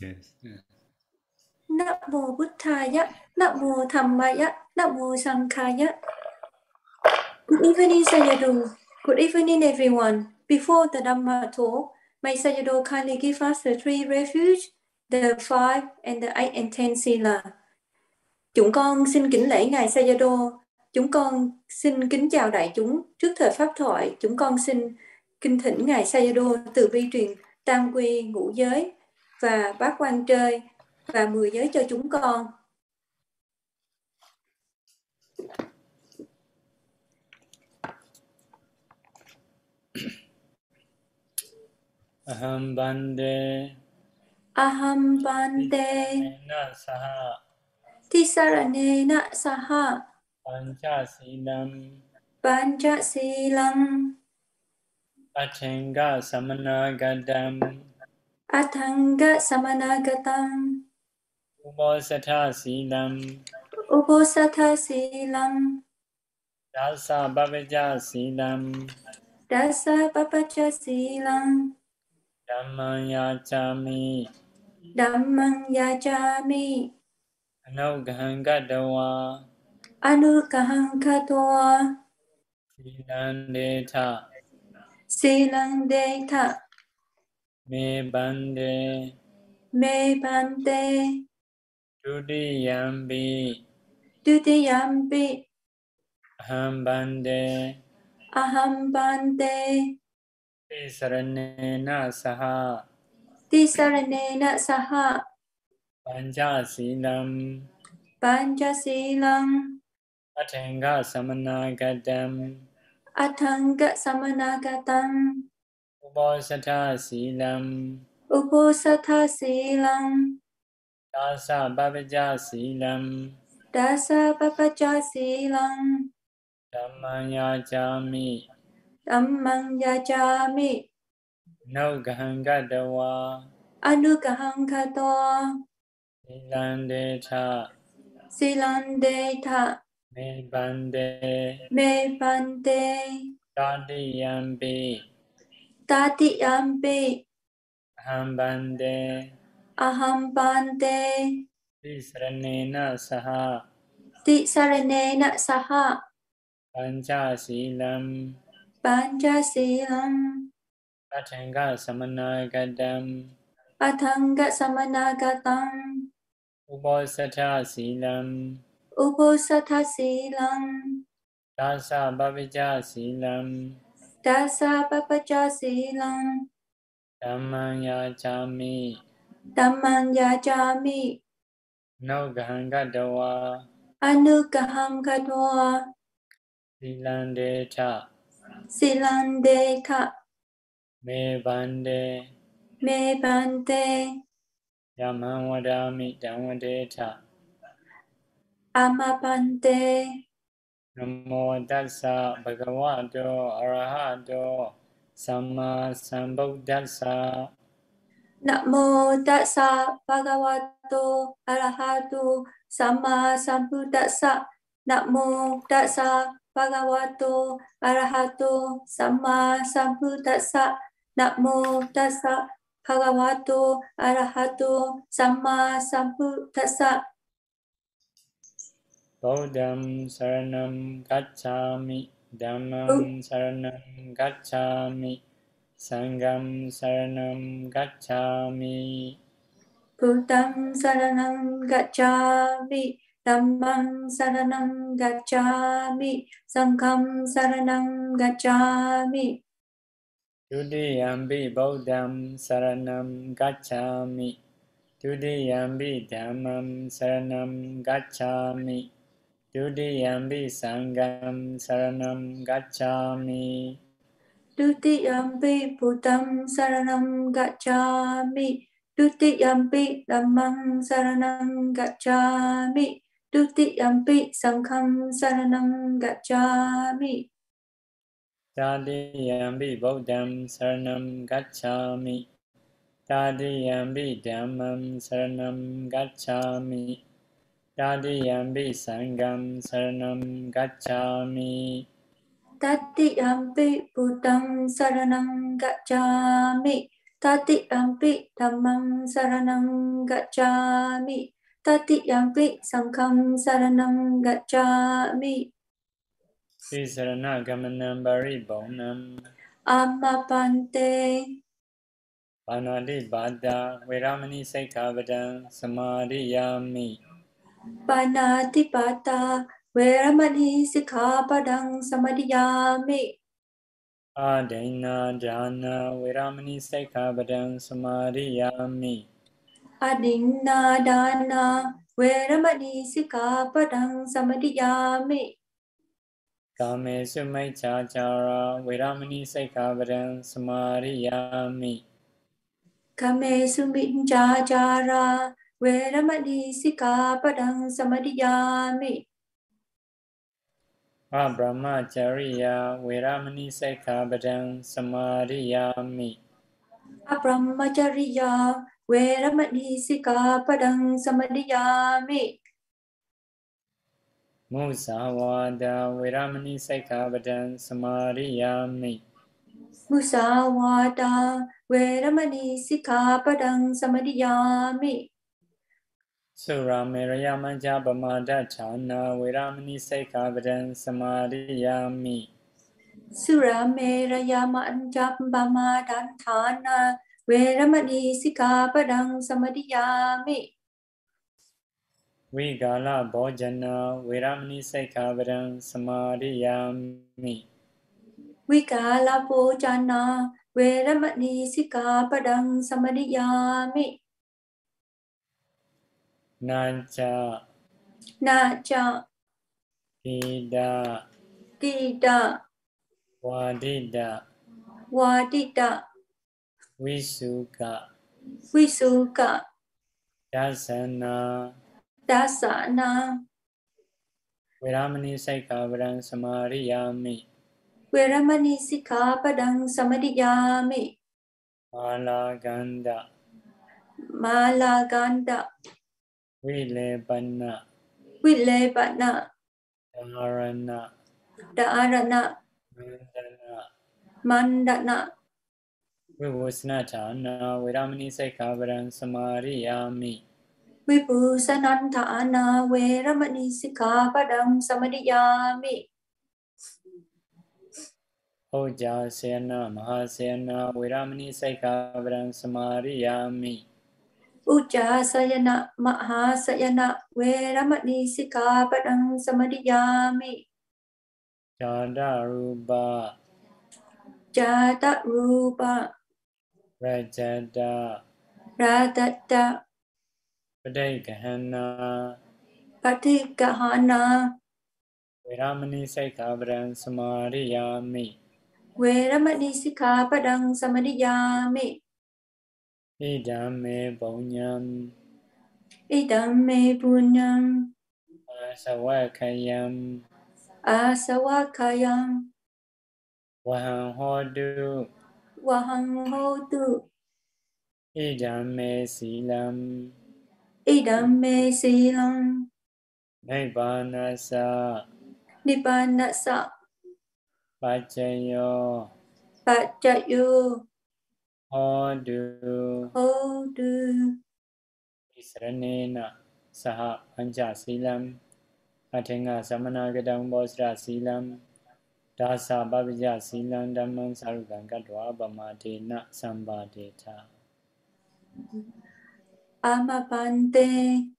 Yes. Namo Buddhaya, Namo Dhammaya, Namo Sankhaya. Good evening, Sayadaw. Good evening, everyone. Before the Dhamma talk, may Sayadaw kindly give us the three refuge, the five, and the eight and ten sila. Chúng con xin kính lễ Ngài Sayadaw. Chúng con xin kính chào đại chúng. Trước thời Pháp thoại, chúng con xin kinh thỉnh Ngài Sayadaw từ bi truyền tam quy ngũ giới và bát quan chơi và mười giới cho chúng con. Aham bande. Aham bante na saha. Tisaranena saha. Pancha silam. Pancha silang achenga samana gadam athanga samanagatam ubosatha silam uposatha silang dasa bhavaja silam dasa silang dhammayachami dhammang yajami anugahang gadawa anukahang katwa silandetha silang detha me bande me bante dudiyambi dutiyampi aham bande aham bante tisaranena saha. Tisaranena saha. Pancha silam pancha silang athenga samana gadam athanga samanagatam ubosatha silam. Uposatha silang dasa bhavaja silam. Dasa papacha silang dhammayachami dhammang yajami nogahang gadawa anukahang katwa silandetha. Silang detha me bande me tadiyambi tatiyampi aham bande aham bante tisaranena saha. Tisaranena saha. Pancha silam pancha silang athenga samana gadam athanga samanagatam ubosatha silam uposatha silang dasa bhavaja silam dasa papacha silang dhammayachami dhammang yajami nogahang gadawa anukaham katwa silandetha silang dekha me bande. Me bante yamam vadami dhammadetha amapante Namo dasa bhagavato arahato sama sambuddhasa. Namo dasa bhagavato arahato sama sambuddhasa. Namo dasa bhagavato arahato sama sambuddhasa. Namo dasa bhagavato arahato sama sambuddhasa. Buddham saranam gacchami Dhammam saranam gacchami Sangam saranam gacchami Buddham saranam gacchami. Dhammam saranam gacchami. Sangham saranam gacchami. Tudiyambi Buddham saranam gacchami Tudiyambi Dhammam saranam gacchami Tudiyambi Sangam saranam gacchami Dutiyampi Buddham saranam gacchami. Dutiyampi Dhammam saranam gacchami. Dutiyampi Sangham saranam gacchami. Tadiyambi Buddham saranam gacchami Tadiyampi Dhammam saranam gacchami Yadiyampi Sangam Saranam Gacchami. Tatiyampi buddham Saranam Gacchami. Tatiyampi Dhammam Saranam Gacchami. Tatiyampi Sangham Saranam Gacchami. Sri Saranagamanam Baribonam Amapante Panadi Bada Viramani Sekavadam Samadhiyami Panatipata Veramani Sikhapadang Samadhiyami. Adena Jana Veramani Sikhapadang Samadhiyami. Adinna Dana Veramani Sikhapadang Samadhiyami. Kamesu Maichachara Veramani Sikhapadang Samadhiyami. Kamesu Maichachara เวรมณีสิกขาปดังสมดิยามิพระบรมจริยาเวรมณีสิกขาปดังสมาดิยามิพระบรมจริยาเวรมณีสิกขาปดังสมดิยามิမုဇာဝါဒဝေရမဏိစိတ်ခပဒံသမာရိယာမိမုဇာဝါဒဝေရမဏိစိတ်ခပဒံသမာရိယာမိ สุรามรยามัจจปมาดัชานาเวรามณีเสกาปดันสมาริยามิสุรามรยามัจจปมาดันฐานาเวรมณีสิกาปะดังสมาริยามิวิกาลาบอจนาเวรามณีสิกาปะดังสมาริยามิวิกาลาโปจนาเวรมณีสิกาปะดังสมาริยามิ Naca. Naca. Tidak. Tidak. Wadida. Wadida. Wisuka. Wisuka. Dasana. Dasana. Viramani Saikavarang Samariyami. Viramani Sikapadang Samariyami. mala ganda. Vilebana. Vilebana. Dharana. Dharana. Mandana. Mandana. Vipusnatana Viramani Sikhabaran Samariyami. Vipusanantana Viramani Sikhabaran Samariyami. Oja Sena Mahasena Viramani Sikhabaran Samariyami. อุจาสยนะมหาสยนะเวรมณีสิกขาปังสมดิยามิจาดารูปาจาตะรูปะราจตะราตตะปฏิกหานาปฏิกหานาเวรมณีสิกขาปดังสมาริยามิเวรมณีสิกขาปังสมดิยามิ Idame Bonyam. À, Idame à, Bunyam. Asawakayam. Asawakayam. Wahang Hodu. Wahang Hodu. Idame Silam. Idame Silam. Nibbanasa. Nibbanasa. Pachayo. Pachayo. Ờ, Hodu Hodu Isranena Saha Panchasilam Athenga samana Samanagatam Bosra Silam Dasa Bhavija Silam Dhamman Sarugam Katwa Bhamate Na Sambadeta Amapante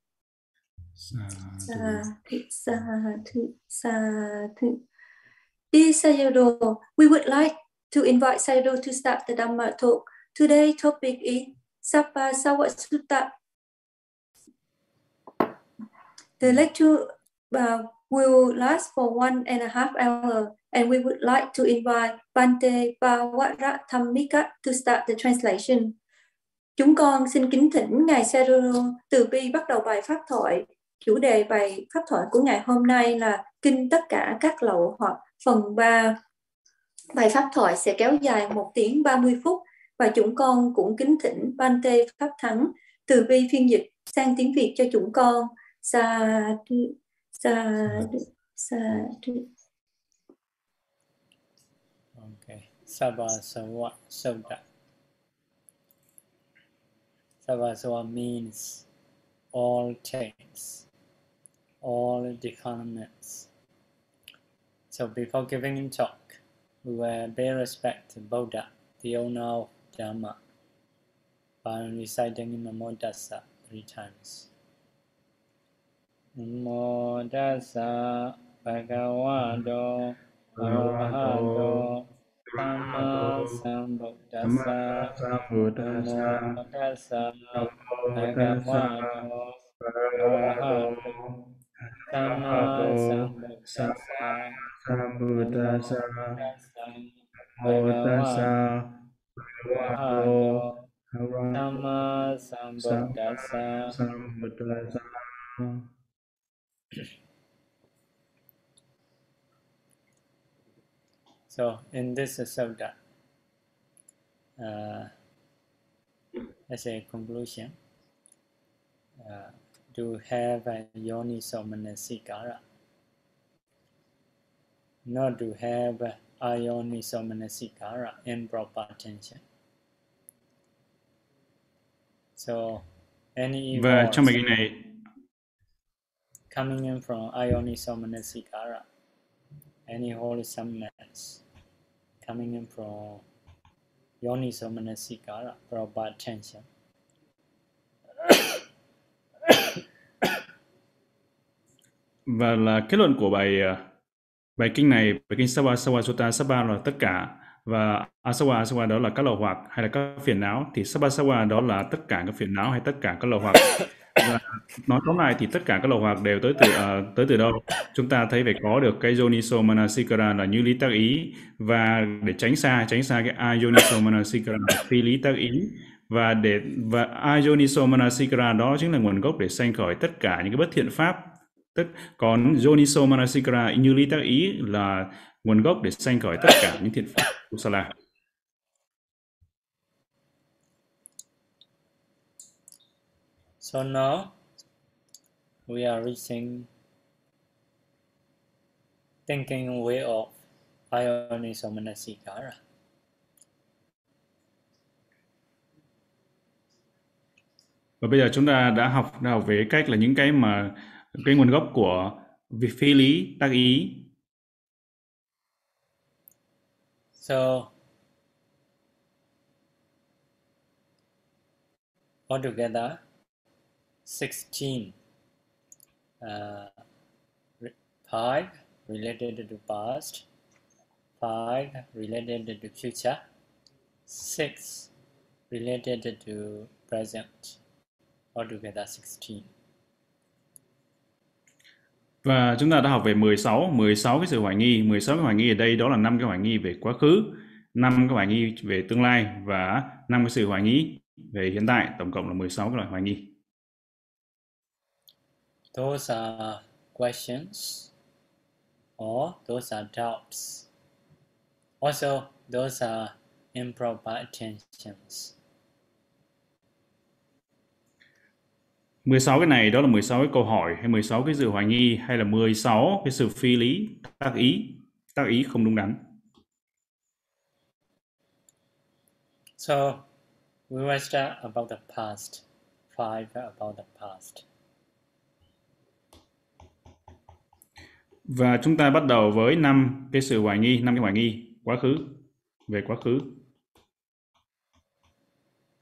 Sadhu Sadhu Sadhu Dear Sayadaw, we would like to invite Sayadaw to start the Dhamma talk. Today topic is Sapa Sawa Sutta. The lecture uh, will last for one and a half hour, and we would like to invite Bante Bhawarathamika to start the translation. Chúng con xin kính thỉnh Ngài Saruru Từ Bi bắt đầu bài pháp thoại. Chủ đề bài pháp thoại của ngày hôm nay là Kinh Tất Cả Các Lậu hoặc phần 3. Bài pháp thoại sẽ kéo dài 1 tiếng 30 phút và chúng con cũng kính thỉnh Ban Tê Pháp Thắng từ bi phiên dịch sang tiếng Việt cho chúng con. Sa sa sa Ok. Sava Sawa Soda. Sava Sawa means all things, all departments. So before giving talk, we will pay respect to Buddha, the owner of Dhamma by reciting Namo Dasa three times. Namo Dasa Bhagavato Arahato Dhamma Sambuddhasa Namo Dasa Bhagavato Arahato Dhamma Sambuddhasa Namo Dasa So in this sutta, uh, as a conclusion, uh, to have a yoni somanasikara, not to have a yoni somanasikara, improper attention. So any Và trong bài kinh này. coming in from ayoniso manasikara, any wholesomeness coming in from yoniso manasikara, proper attention. và là kết luận của bài ờ, bài kinh này bài kinh Sawa Sawa Sutta Sapa là tất cả và Asawa Asawa đó là các lậu hoặc hay là các phiền não? Thì sabasawa đó là tất cả các phiền não hay tất cả các lậu hoặc? Và nói tóm lại thì tất cả các lậu hoặc đều tới từ uh, tới từ đâu? Chúng ta thấy phải có được cái Yoniso Manasikara là như lý tác ý. Và để tránh xa tránh xa cái Ayoniso Manasikara là phi lý tác ý. Và để và Ayoniso Manasikara đó chính là nguồn gốc để sanh khởi tất cả những cái bất thiện pháp. Tất còn Yoniso Manasikara như lý tác ý là nguồn gốc để sanh khởi tất cả những thiện pháp kusala So now we are reaching thinking way of ayoniso manasikara. và bây giờ chúng ta đã học đã học về cách là những cái mà cái nguồn gốc của phi lý tác ý So altogether, 16 uh, five related to past, five related to future, six related to present. Altogether 16. Và chúng ta đã học về 16, 16 cái sự hoài nghi, 16 cái hoài nghi ở đây đó là năm cái hoài nghi về quá khứ, năm cái hoài nghi về tương lai và năm cái sự hoài nghi về hiện tại, tổng cộng là 16 cái loại hoài nghi. Those are questions or those are doubts. Also, those are improper attentions. 16 cái này đó là 16 cái câu hỏi hay 16 cái sự hoài nghi hay là 16 cái sự phi lý, tác ý, tác ý không đúng đắn. So, we will start about the past. Five about the past. Và chúng ta bắt đầu với năm cái sự hoài nghi, năm cái hoài nghi quá khứ, về quá khứ.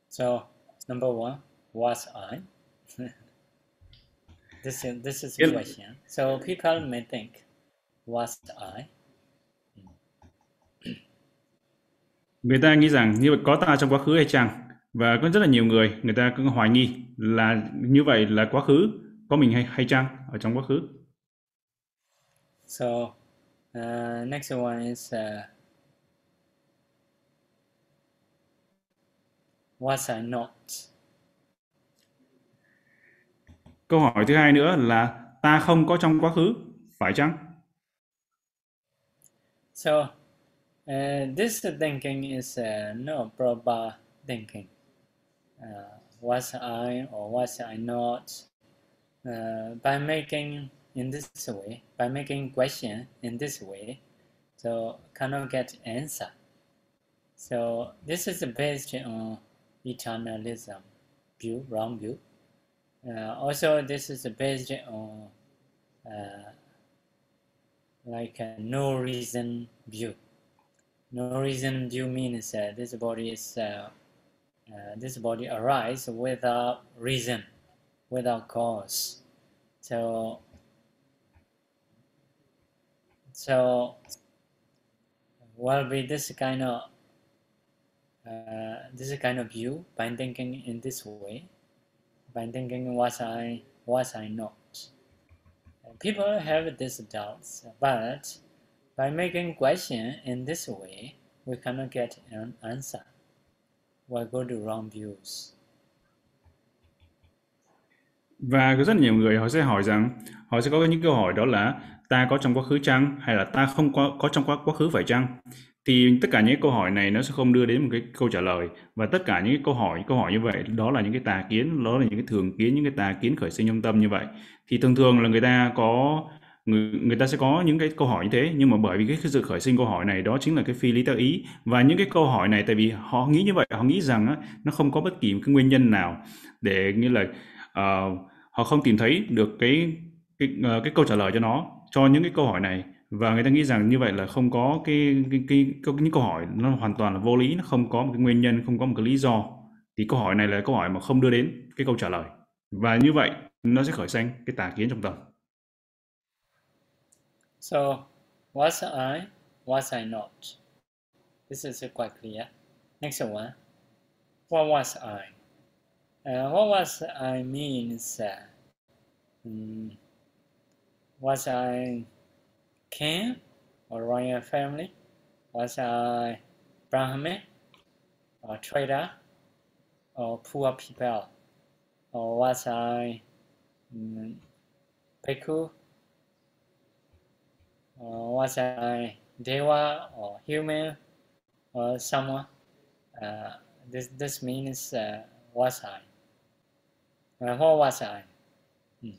So, number one, was I? This is this is Yep. question. So people may think, was I? Người ta nghĩ rằng như vậy có ta trong quá khứ hay chăng? Và có rất là nhiều người, người ta cứ hoài nghi là như vậy là quá khứ, có mình hay hay chăng ở trong quá khứ. So, uh, next one is uh, was I not? Câu hỏi thứ hai nữa là ta không có trong quá khứ, phải chăng? So, uh, this thinking is uh, no proper thinking. Uh, was I or was I not? Uh, by making in this way, by making question in this way, so cannot get answer. So this is based on eternalism. view, wrong view. Uh, also, this is based on uh, like a no reason view. No reason view means uh, this body is uh, uh, this body arise without reason, without cause. So so will be this kind of uh, this kind of view by thinking in this way, by thinking was I was I not. People have these doubts, but by making question in this way, we cannot get an answer. We go to wrong views. Và có rất nhiều người họ sẽ hỏi rằng họ sẽ có những câu hỏi đó là ta có trong quá khứ chăng hay là ta không có có trong quá quá khứ phải chăng? Thì tất cả những câu hỏi này nó sẽ không đưa đến một cái câu trả lời. Và tất cả những cái câu hỏi câu hỏi như vậy đó là những cái tà kiến, đó là những cái thường kiến, những cái tà kiến khởi sinh trong tâm như vậy. Thì thường thường là người ta có người người ta sẽ có những cái câu hỏi như thế. Nhưng mà bởi vì cái sự khởi sinh câu hỏi này đó chính là cái phi lý tác ý. Và những cái câu hỏi này tại vì họ nghĩ như vậy họ nghĩ rằng á, nó không có bất kỳ một cái nguyên nhân nào để như là uh, họ không tìm thấy được cái cái uh, cái câu trả lời cho nó. Cho những cái câu hỏi này và người ta nghĩ rằng như vậy là không có cái cái, cái, cái những câu hỏi nó hoàn toàn là vô lý nó không có một cái nguyên nhân không có một cái lý do thì câu hỏi này là câu hỏi mà không đưa đến cái câu trả lời và như vậy nó sẽ khởi sinh cái tà kiến trong tâm So, was I, was I not? This is quite clear. Next one. What was I? Uh, what was I means, uh, um, was I king or royal family? Was a Brahmin or trader or poor people? Or was a um, Bhikkhu or was a Deva or human or someone? Uh, this this means à, uh, was I? Uh, what was I? Hmm.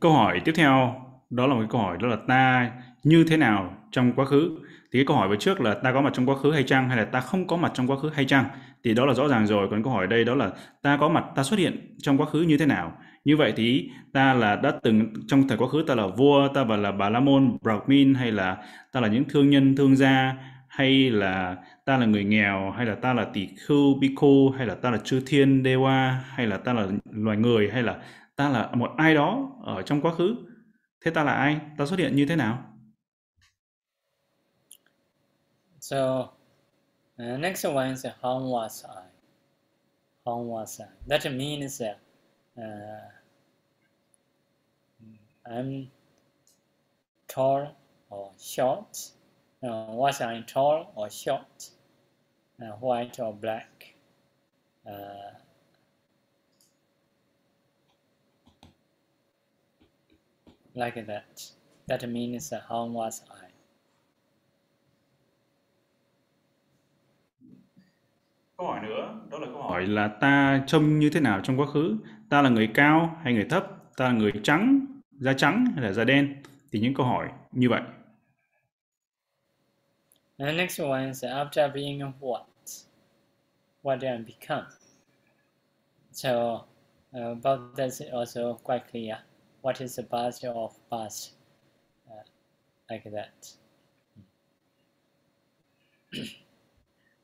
Câu hỏi tiếp theo đó là một cái câu hỏi đó là ta như thế nào trong quá khứ thì cái câu hỏi vừa trước là ta có mặt trong quá khứ hay chăng hay là ta không có mặt trong quá khứ hay chăng thì đó là rõ ràng rồi còn câu hỏi đây đó là ta có mặt ta xuất hiện trong quá khứ như thế nào như vậy thì ta là đã từng trong thời quá khứ ta là vua ta và là bà la môn brahmin hay là ta là những thương nhân thương gia hay là ta là người nghèo hay là ta là tỷ khưu bhikkhu hay là ta là chư thiên dewa hay là ta là loài người hay là ta là một ai đó ở trong quá khứ thế ta là ai ta xuất hiện như thế nào So, uh, next one is how was I? How was I? That means uh, uh, I'm tall or short. Uh, was I tall or short? Uh, white or black? Uh, like that. That means how was I? Câu hỏi nữa, đó là câu hỏi là ta trông như thế nào trong quá khứ? Ta là người cao hay người thấp? Ta là người trắng, da trắng hay là da đen? Thì những câu hỏi như vậy. The next one is after being what? What did I become? So uh, about this also quite clear. What is the past of past? Uh, like that.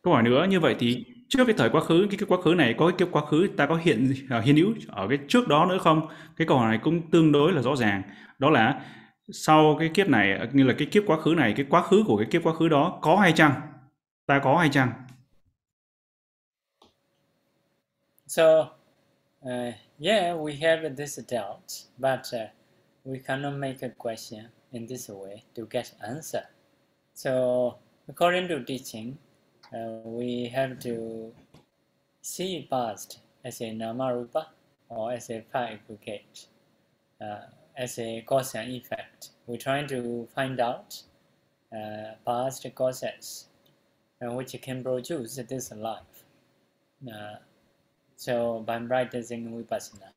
Câu hỏi nữa như vậy thì trước cái thời quá khứ cái, cái quá khứ này có cái quá khứ ta có hiện uh, hiện hữu ở cái trước đó nữa không cái câu hỏi này cũng tương đối là rõ ràng đó là sau cái kiếp này như là cái kiếp quá khứ này cái quá khứ của cái kiếp quá khứ đó có hay chăng ta có hay chăng So uh, yeah, we have this doubt, but uh, we cannot make a question in this way to get answer. So according to teaching, uh, we have to see past as a namarupa or as a aggregate, uh, as a cause and effect. We're trying to find out uh, past causes uh, which can produce this life. Uh, so by practicing vipassana,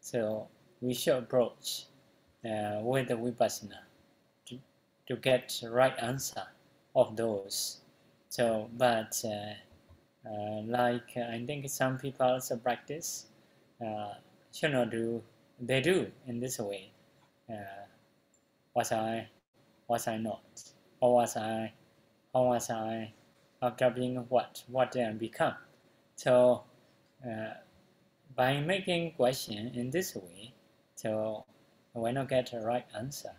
so we should approach uh, with the vipassana to, to get right answer of those. So, but uh, Uh, like I think some people also practice uh, should not do they do in this way. Uh, was I was I not? Or was I how was I after being what? What did I become? So uh, by making question in this way, so we not get the right answer.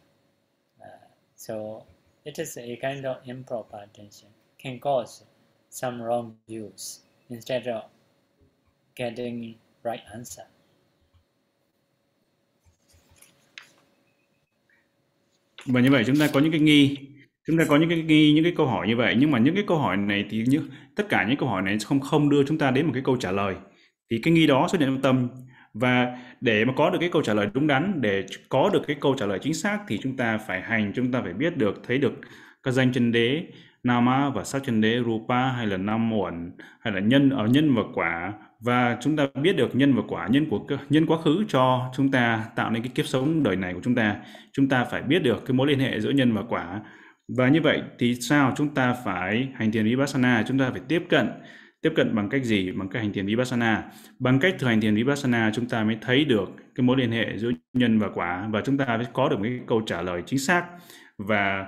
Uh, so it is a kind of improper attention can cause some wrong views instead of getting right answer. Và như vậy chúng ta có những cái nghi, chúng ta có những cái nghi, những cái câu hỏi như vậy nhưng mà những cái câu hỏi này thì như tất cả những câu hỏi này không không đưa chúng ta đến một cái câu trả lời. Thì cái nghi đó xuất hiện trong tâm. Và để mà có được cái câu trả lời đúng đắn, để có được cái câu trả lời chính xác thì chúng ta phải hành, chúng ta phải biết được, thấy được các danh chân đế, Nama và sắc chân đế Rupa hay là Nam Uẩn hay là nhân ở nhân và quả. Và chúng ta biết được nhân và quả nhân của nhân quá khứ cho chúng ta tạo nên cái kiếp sống đời này của chúng ta. Chúng ta phải biết được cái mối liên hệ giữa nhân và quả. Và như vậy thì sao chúng ta phải hành thiền vipassana? Chúng ta phải tiếp cận tiếp cận bằng cách gì? Bằng cách hành thiền vipassana. Bằng cách thực hành thiền vipassana chúng ta mới thấy được cái mối liên hệ giữa nhân và quả và chúng ta mới có được cái câu trả lời chính xác. Và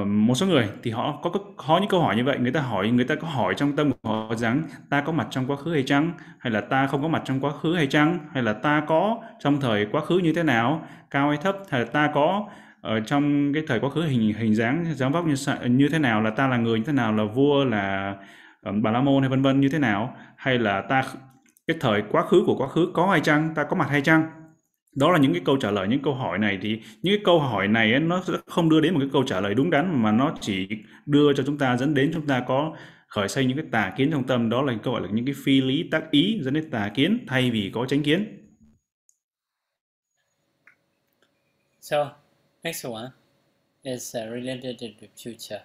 uh, một số người thì họ có, có có những câu hỏi như vậy. Người ta hỏi người ta có hỏi trong tâm của họ rằng ta có mặt trong quá khứ hay chăng? Hay là ta không có mặt trong quá khứ hay chăng? Hay là ta có trong thời quá khứ như thế nào? Cao hay thấp? Hay là ta có ở trong cái thời quá khứ hình hình dáng dáng vóc như như thế nào? Là ta là người như thế nào? Là vua? Là Ờ, bà la môn hay vân vân như thế nào? Hay là ta cái thời quá khứ của quá khứ có hay chăng? Ta có mặt hay chăng? Đó là những cái câu trả lời những câu hỏi này thì những cái câu hỏi này ấy, nó sẽ không đưa đến một cái câu trả lời đúng đắn mà nó chỉ đưa cho chúng ta dẫn đến chúng ta có khởi sinh những cái tà kiến trong tâm. Đó là câu gọi là những cái phi lý tác ý dẫn đến tà kiến thay vì có chánh kiến. So next one is uh, related to the future.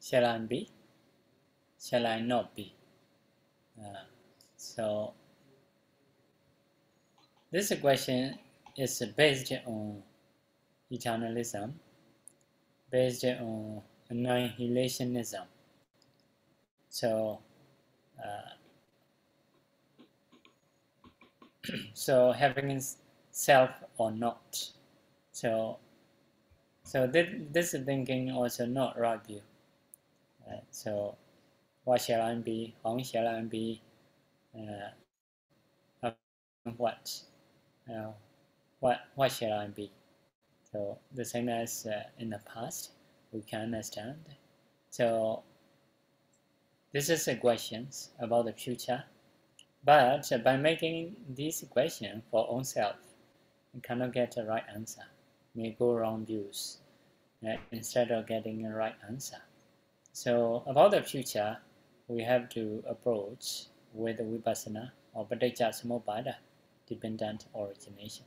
Shall I be? Shall I not be? Uh, so This question is based on eternalism, based on annihilationism. So, uh, so having self or not. So, so this, this thinking also not right view. Uh, so, what shall I be? How shall I be? Uh, what? uh, what what shall I be? So the same as uh, in the past, we can understand. So this is a questions about the future, but by making this question for oneself, you cannot get the right answer. May go wrong views uh, instead of getting the right answer. So about the future, we have to approach with vipassana or paticca samuppada dependent origination.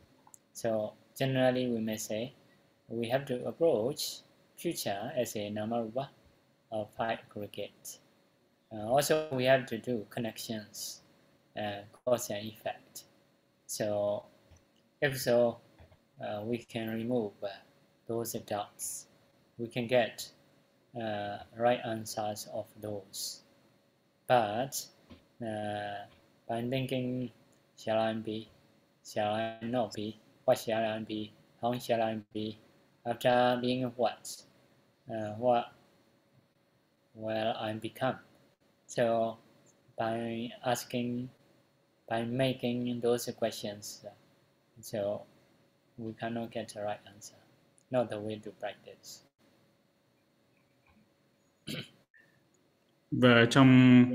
So generally we may say we have to approach future as a namarupa of five aggregates. Uh, also we have to do connections, uh, cause and effect. So if so, uh, we can remove uh, those doubts. We can get uh, right answers of those. But uh, by thinking shall I be? Shall I not be? What shall I be? How shall I be? After being what? Uh, what will I become? So by asking, by making those questions, so we cannot get the right answer. Not the way to practice. Và trong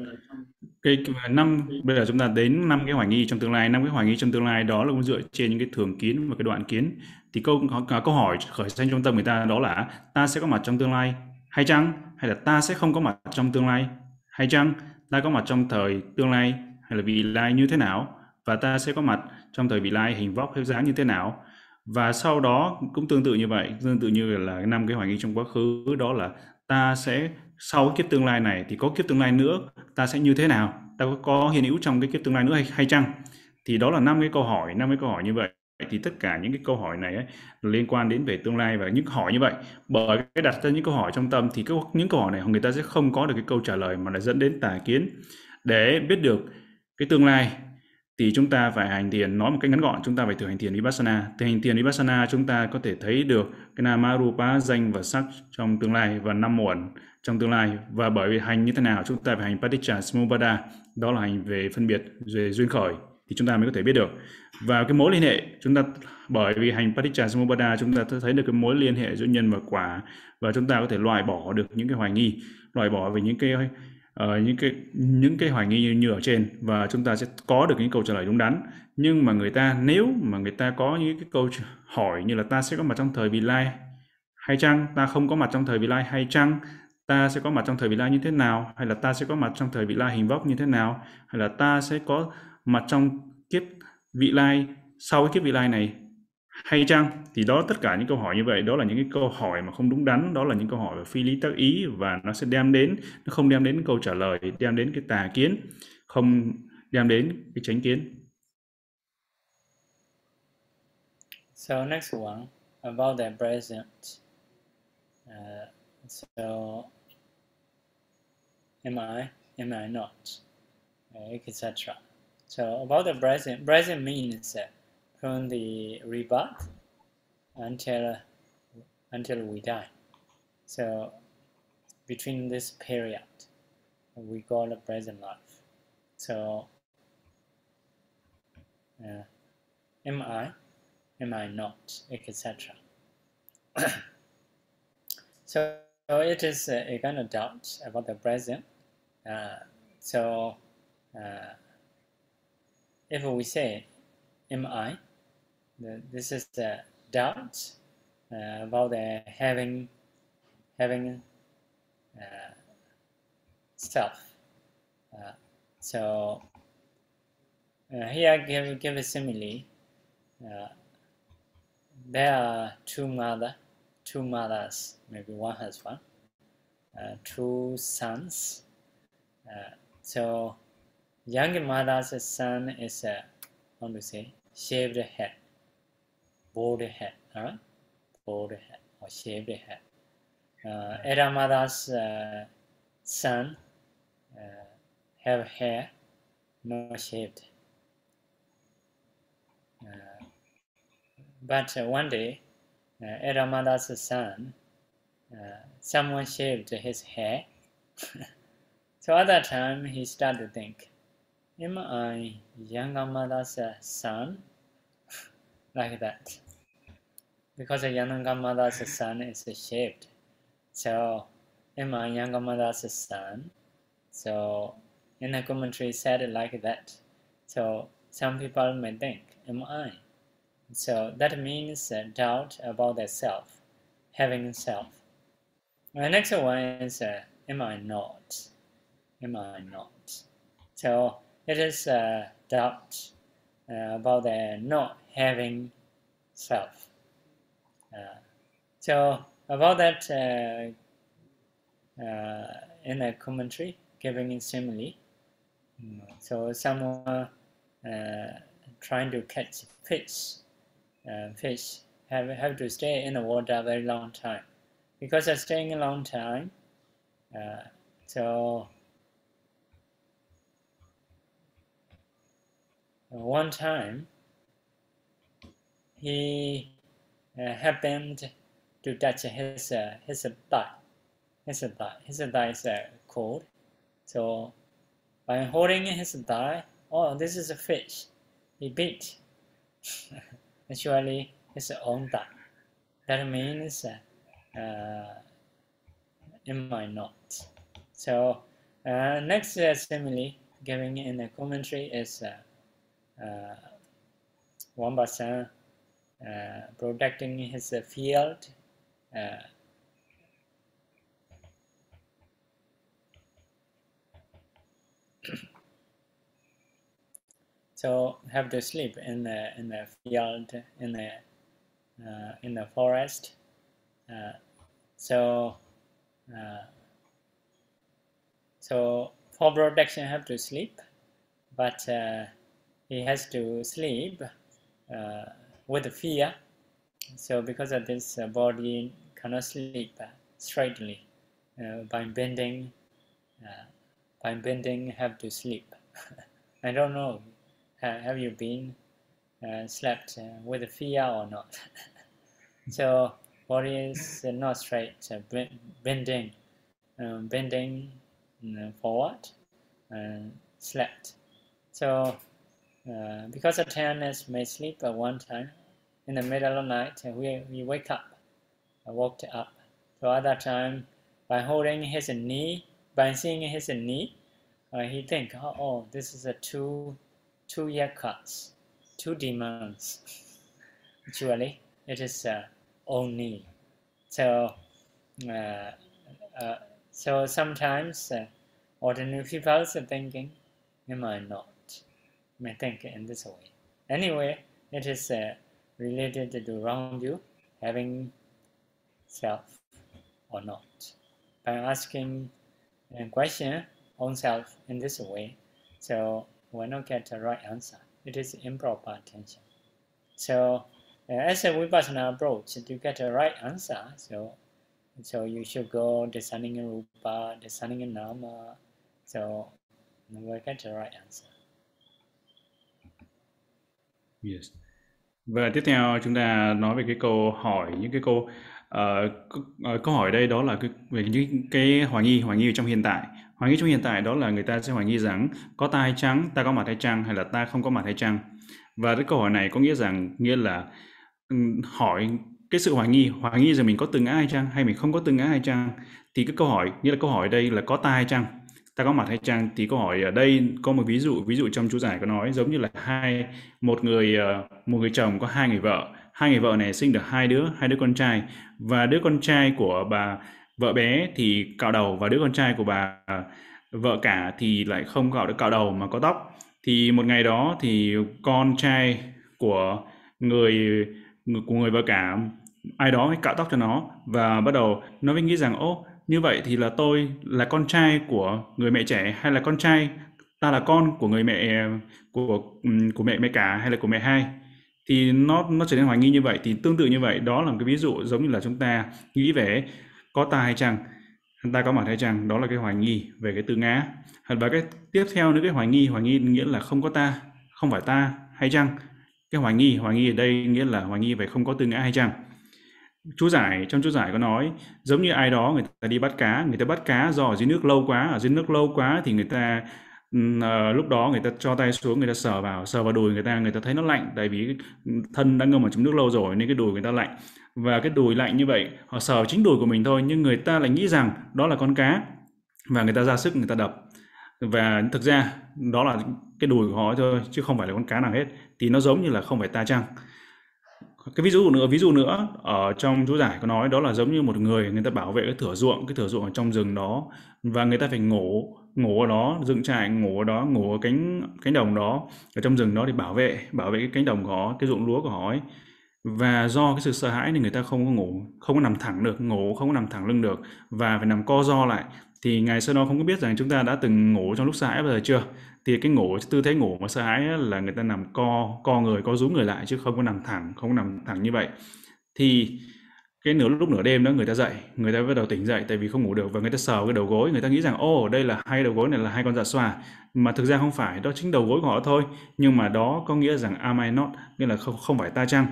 cái năm bây giờ chúng ta đến năm cái hoài nghi trong tương lai, năm cái hoài nghi trong tương lai đó là cũng dựa trên những cái thường kiến và cái đoạn kiến. Thì câu câu hỏi khởi sinh trong tâm người ta đó là ta sẽ có mặt trong tương lai hay chăng? Hay là ta sẽ không có mặt trong tương lai hay chăng? Ta có mặt trong thời tương lai hay là vị lai như thế nào? Và ta sẽ có mặt trong thời vị lai hình vóc hay dáng như thế nào? Và sau đó cũng tương tự như vậy tương tự như là năm cái hoài nghi trong quá khứ đó là ta sẽ sau cái kiếp tương lai này thì có kiếp tương lai nữa ta sẽ như thế nào? Ta có, có hiện hữu trong cái kiếp tương lai nữa hay, hay chăng? Thì đó là năm cái câu hỏi năm cái câu hỏi như vậy. Thì tất cả những cái câu hỏi này ấy, liên quan đến về tương lai và những hỏi như vậy. Bởi cái đặt ra những câu hỏi trong tâm thì cái, những câu hỏi này người ta sẽ không có được cái câu trả lời mà lại dẫn đến tà kiến. Để biết được cái tương lai thì chúng ta phải hành thiền. Nói một cách ngắn gọn chúng ta phải thực hành thiền vipassana. Thực hành thiền vipassana chúng ta có thể thấy được cái nama rupa danh và sắc trong tương lai và năm muộn trong tương lai. Và bởi vì hành như thế nào chúng ta phải hành paticca samuppada đó là hành về phân biệt về duyên khởi thì chúng ta mới có thể biết được. Và cái mối liên hệ chúng ta bởi vì hành paticca samuppada chúng ta thấy được cái mối liên hệ giữa nhân và quả. Và chúng ta có thể loại bỏ được những cái hoài nghi loại bỏ về những cái uh, những cái những cái hoài nghi như, như ở trên. Và chúng ta sẽ có được những câu trả lời đúng đắn. Nhưng mà người ta nếu mà người ta có những cái câu hỏi như là ta sẽ có mặt trong thời vị lai hay chăng? Ta không có mặt trong thời vị lai hay chăng? Ta sẽ có mặt trong thời vị lai như thế nào? Hay là ta sẽ có mặt trong thời vị lai hình vóc như thế nào? Hay là ta sẽ có mặt trong kiếp vị lai sau cái kiếp vị lai này? Hay chăng? Thì đó tất cả những câu hỏi như vậy đó là những cái câu hỏi mà không đúng đắn đó là những câu hỏi về phi lý tác ý và nó sẽ đem đến nó không đem đến câu trả lời đem đến cái tà kiến không đem đến cái chánh kiến. So next one about the present. Uh, so am I? Am I not? Uh, etc. So about the present, present means from the rebirth until until we die. So between this period, we call the present life. So uh, am I, am I not, etc. so, so, it is a, a, kind of doubt about the present. Uh, so uh, if we say am I, the, this is the doubt uh, about the having having self. So uh, here give give a simile. Uh, there are two mother, two mothers, maybe one husband, uh, two sons. So young mother's son is a how to say shaved head bald head, alright? Bald head or shaved head. Uh, mother's uh, son uh, have hair, not shaved. Uh, but uh, one day, uh, mother's son, uh, someone shaved his hair. so at that time, he started to think, am I mother's son? like that because mother's son is shaped. So am I mother's son, so in the commentary said it like that. So some people may think, am I? So that means doubt about the self, having self. The next one is, am I not? Am I not? So it is uh, doubt uh, about the not having self. Uh, so about that uh, uh, in a commentary giving in simile, mm, so someone trying to catch fish, fish have, have to stay in the water a very long time. Because of staying a long time, so one time he uh, happened to touch his uh, his thigh. His thigh. His thigh is uh, cold. So by holding his thigh, oh, this is a fish. He bit. Actually, his own thigh. That means uh, uh, it might not. So uh, next uh, simile given in the commentary is uh, one person uh, protecting his field uh, so have to sleep in the in the field in the uh, in the forest. Uh, so uh, so for protection have to sleep but he has to sleep with fear. So because of this, uh, body cannot sleep uh, straightly. Uh, by bending, uh, by bending, have to sleep. I don't know. have you been uh, slept uh, with fear or not? so body is not straight, bending, um, bending forward, and slept. So uh, because of tiredness may sleep at one time in the middle of the night we, we wake up I woke up. So at that time by holding his knee by seeing his knee uh, he think oh, oh, this is a two two year cuts two demons. Actually it is uh, knee. So uh, uh, so sometimes uh, ordinary people are thinking am I not may think in this way. Anyway, it is uh, related to wrong view, having self or not. By asking a question on self in this way, so we not get the right answer. It is improper attention. So uh, as a vipassana approach to get the right answer, so so you should go discerning a rupa, discerning a nama, so we get the right answer. Yes. Và tiếp theo chúng ta nói về cái câu hỏi những cái câu uh, câu hỏi đây đó là cái, về những cái hoài nghi hoài nghi trong hiện tại. Hoài nghi trong hiện tại đó là người ta sẽ hoài nghi rằng có ta hay trắng ta có mặt hay trăng hay là ta không có mặt hay trăng và cái câu hỏi này có nghĩa rằng nghĩa là hỏi cái sự hoài nghi hoài nghi rằng mình có từng ngã hay chăng hay mình không có từng ngã hay chăng? Thì cái câu hỏi nghĩa là câu hỏi đây là có ta hay chăng? Ta có mặt hay chăng? Thì câu hỏi ở đây có một ví dụ ví dụ trong chú giải có nói, giống như là hai, một người ờ, một người chồng có hai người vợ. Hai người vợ này sinh được hai đứa hai đứa con trai. Và đứa con trai của bà vợ bé thì cạo đầu và đứa con trai của bà ờ, vợ cả thì lại không cạo được, cạo đầu mà có tóc. Thì một ngày đó thì con trai của người của người vợ cả, ai đó cạo tóc cho nó và bắt đầu nó mới nghĩ rằng, ô như vậy thì là tôi là con trai của người mẹ trẻ hay là con trai? Ta là con của người mẹ, của của mẹ mẹ cả hay là của mẹ hai? Thì nó nó trở nên hoài nghi như vậy, thì tương tự như vậy. Đó là một cái ví dụ giống như là chúng ta nghĩ về, có ta hay chăng? Ta có mặt hay chăng? Đó là cái hoài nghi về cái từ ngã. Và cái tiếp theo nữa, cái hoài nghi hoài nghi nghĩa là không có ta, không phải ta hay chăng? Cái hoài nghi hoài nghi ở đây nghĩa là hoài nghi về không có từ ngã hay chăng? Chú giải trong chú giải có nói giống như ai đó người ta đi bắt cá người ta bắt cá do ở dưới nước lâu quá ở dưới nước lâu quá thì người ta uh, lúc đó người ta cho tay xuống người ta sờ vào sờ vào đùi người ta người ta thấy nó lạnh tại vì thân đã ngâm ở trong nước lâu rồi nên cái đùi người ta lạnh. Và cái đùi lạnh như vậy họ sờ chính đùi của mình thôi nhưng người ta lại nghĩ rằng đó là con cá và người ta ra sức người ta đập. Và thực ra đó là cái đùi của họ thôi chứ không phải là con cá nào hết thì nó giống như là không phải ta chăng cái ví dụ nữa, ví dụ nữa, ở trong chú giải có nói đó là giống như một người người ta bảo vệ cái thửa ruộng, cái thửa ruộng ở trong rừng đó, và người ta phải ngủ ngủ ở đó, dựng trại, ngủ ở đó, ngủ ở cánh cánh đồng đó. Ở trong rừng đó để bảo vệ bảo vệ cái cánh đồng của họ, cái ruộng lúa của họ ấy. Và do cái sự sợ hãi thì người ta không có ngủ, không có nằm thẳng được, ngủ không có nằm thẳng lưng được, và phải nằm co do lại. Thì ngày sau đó không có biết rằng chúng ta đã từng ngủ trong lúc sợ hãi bao giờ chưa? Thì cái ngủ tư thế ngủ mà sợ hãi là người ta nằm co co người, co rúm người lại chứ không có nằm thẳng, không có nằm thẳng như vậy. Thì cái nửa lúc nửa đêm đó người ta dậy, người ta bắt đầu tỉnh dậy tại vì không ngủ được và người ta sờ cái đầu gối, người ta nghĩ rằng ô đây là hai đầu gối này là hai con dạ xoa. Mà thực ra không phải, đó chính đầu gối của họ thôi. Nhưng mà đó có nghĩa rằng, am I not? Nghĩa là không không phải ta chăng?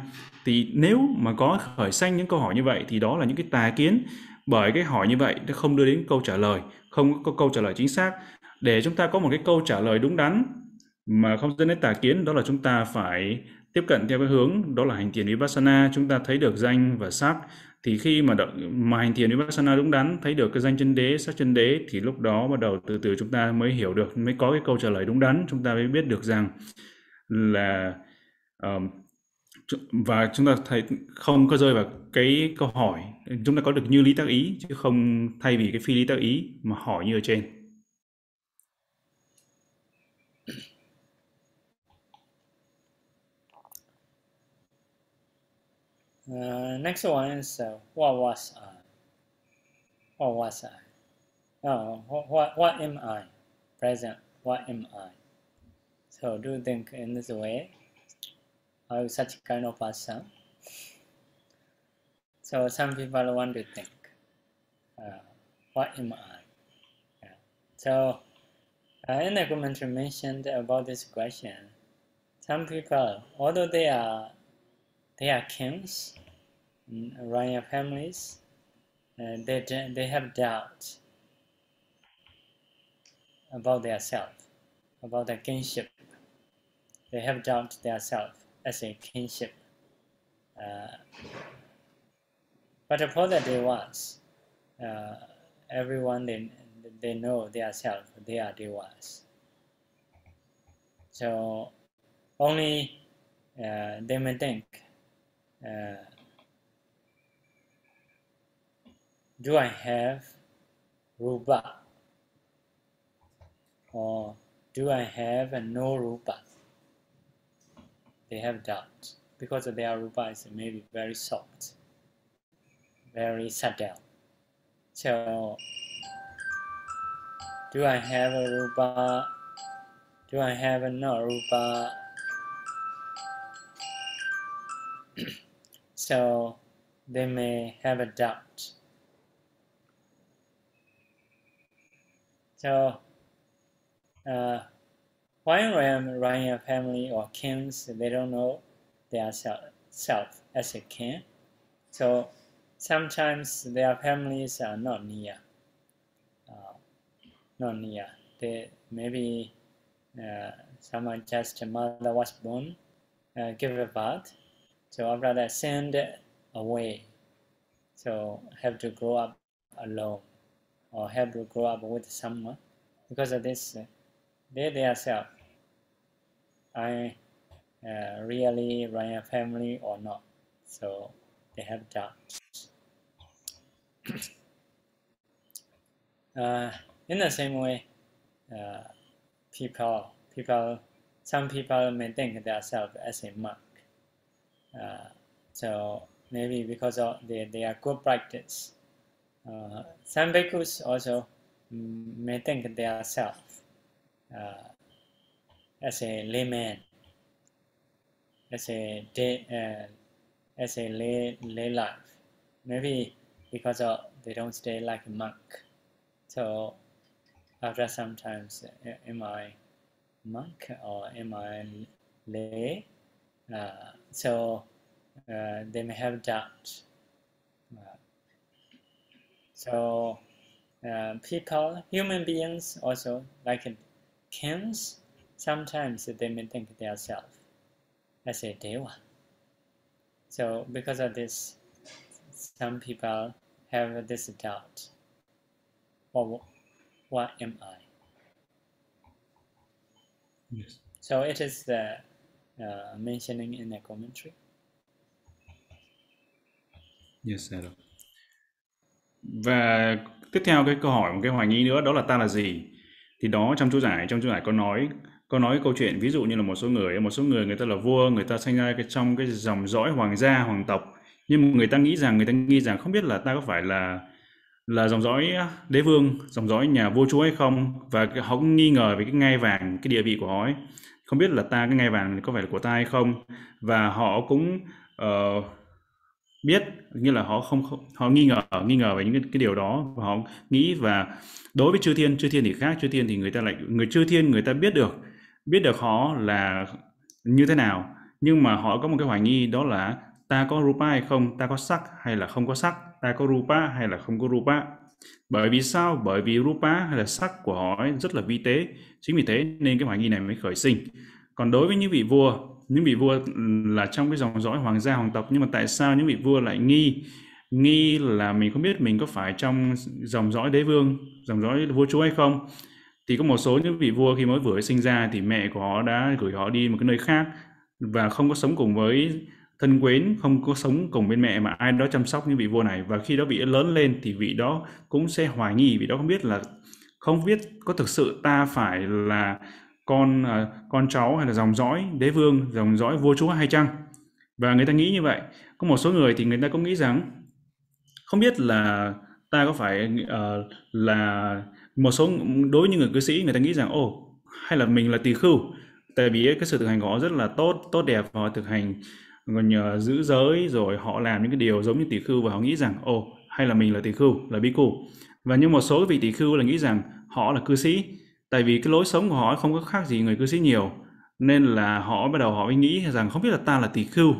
Thì nếu mà có khởi sanh những câu hỏi như vậy thì đó là những cái tà kiến. Bởi cái hỏi như vậy nó không đưa đến câu trả lời, không có câu trả lời chính xác để chúng ta có một cái câu trả lời đúng đắn mà không dẫn đến tà kiến đó là chúng ta phải tiếp cận theo cái hướng đó là hành thiền vipassana. Chúng ta thấy được danh và sắc. Thì khi mà đợi, mà hành thiền vipassana đúng đắn thấy được cái danh chân đế sắc chân đế thì lúc đó bắt đầu từ từ chúng ta mới hiểu được mới có cái câu trả lời đúng đắn. Chúng ta mới biết được rằng là um, và chúng ta thấy không có rơi vào cái câu hỏi chúng ta có được như lý tác ý chứ không thay vì cái phi lý tác ý mà hỏi như ở trên. Uh, next one is uh, what was I? What was I? Oh, what, what, what am I? Present, what am I? So do you think in this way. Are you such kind of person? So some people want to think, uh, what am I? So uh, in the commentary mentioned about this question, some people, although they are they are kings, mm, royal families, uh, they they have doubt about their self, about their kingship. They have doubt their self as a kingship. Uh, but for the devas, uh, everyone they, they know their self, they are devas. So only uh, they may think, uh, do I have rupa or do I have a no rupa? They have doubt because their rupa is maybe very soft, very subtle. So, do I have a rupa? Do I have a no rupa? So, they may have a doubt. So, uh, why running a family or kings, they don't know their self as a king. So sometimes their families are not near. Uh, not near. They maybe uh, someone just a mother was born, uh, give a birth. So after that, send away. So have to grow up alone, or have to grow up with someone. Because of this, they themselves, I uh, really run a family or not. So they have doubts. uh, in the same way, uh, people, people, some people may think themselves as a monk. Uh, so maybe because of their, their good practice. Uh, some bhikkhus also may think themselves uh, as a layman, as a day, uh, as a lay, lay life. Maybe because of they don't stay like a monk. So after sometimes, uh, am I monk or am I lay? Uh, so uh, they may have doubt. Uh, so uh, people, human beings also like kings, sometimes they may think themselves as a deva. So because of this, some people have this doubt. What, what am I? Yes. So it is the uh, mentioning in the commentary. Yes, sir. Và tiếp theo cái câu hỏi, một cái hoài nghi nữa đó là ta là gì? Thì đó trong chú giải, trong chú giải có nói có nói câu chuyện ví dụ như là một số người, một số người người ta là vua, người ta sinh ra cái trong cái dòng dõi hoàng gia, hoàng tộc. Nhưng mà người ta nghĩ rằng người ta nghĩ rằng không biết là ta có phải là là dòng dõi đế vương, dòng dõi nhà vua chúa hay không và họ cũng nghi ngờ về cái ngai vàng, cái địa vị của họ ấy. Không biết là ta cái ngai vàng có phải là của ta hay không? Và họ cũng uh, biết như là họ không họ nghi ngờ nghi ngờ về những cái, cái điều đó và họ nghĩ và đối với chư thiên chư thiên thì khác. Chư thiên thì người ta lại người chư thiên người ta biết được biết được họ là như thế nào. Nhưng mà họ có một cái hoài nghi đó là ta có rupa hay không? Ta có sắc hay là không có sắc? Ta có rupa hay là không có rupa? Bởi vì sao? Bởi vì rupa hay là sắc của họ ấy rất là vi tế. Chính vì thế nên cái hoài nghi này mới khởi sinh. Còn đối với những vị vua, những vị vua là trong cái dòng dõi hoàng gia, hoàng tộc, nhưng mà tại sao những vị vua lại nghi? Nghi là mình không biết mình có phải trong dòng dõi đế vương, dòng dõi vua chúa hay không. Thì có một số những vị vua khi mới vừa sinh ra thì mẹ của họ đã gửi họ đi một cái nơi khác và không có sống cùng với thân quyến không có sống cùng bên mẹ mà ai đó chăm sóc những vị vua này. Và khi đó vị lớn lên thì vị đó cũng sẽ hoài nghi vị đó không biết là không biết có thực sự ta phải là con à, con cháu hay là dòng dõi đế vương dòng dõi vua chúa hay chăng? Và người ta nghĩ như vậy. Có một số người thì người ta cũng nghĩ rằng không biết là ta có phải uh, là một số đối với những người cư sĩ người ta nghĩ rằng ô hay là mình là tỳ khưu. Tại vì cái sự thực hành của họ rất là tốt tốt đẹp và họ thực hành còn nhờ giữ giới rồi họ làm những cái điều giống như tỷ khưu và họ nghĩ rằng ồ hay là mình là tỷ khưu là bi cu. Và nhưng một số vị tỷ khưu là nghĩ rằng họ là cư sĩ tại vì cái lối sống của họ không có khác gì người cư sĩ nhiều. Nên là họ bắt đầu họ mới nghĩ rằng không biết là ta là tỷ khưu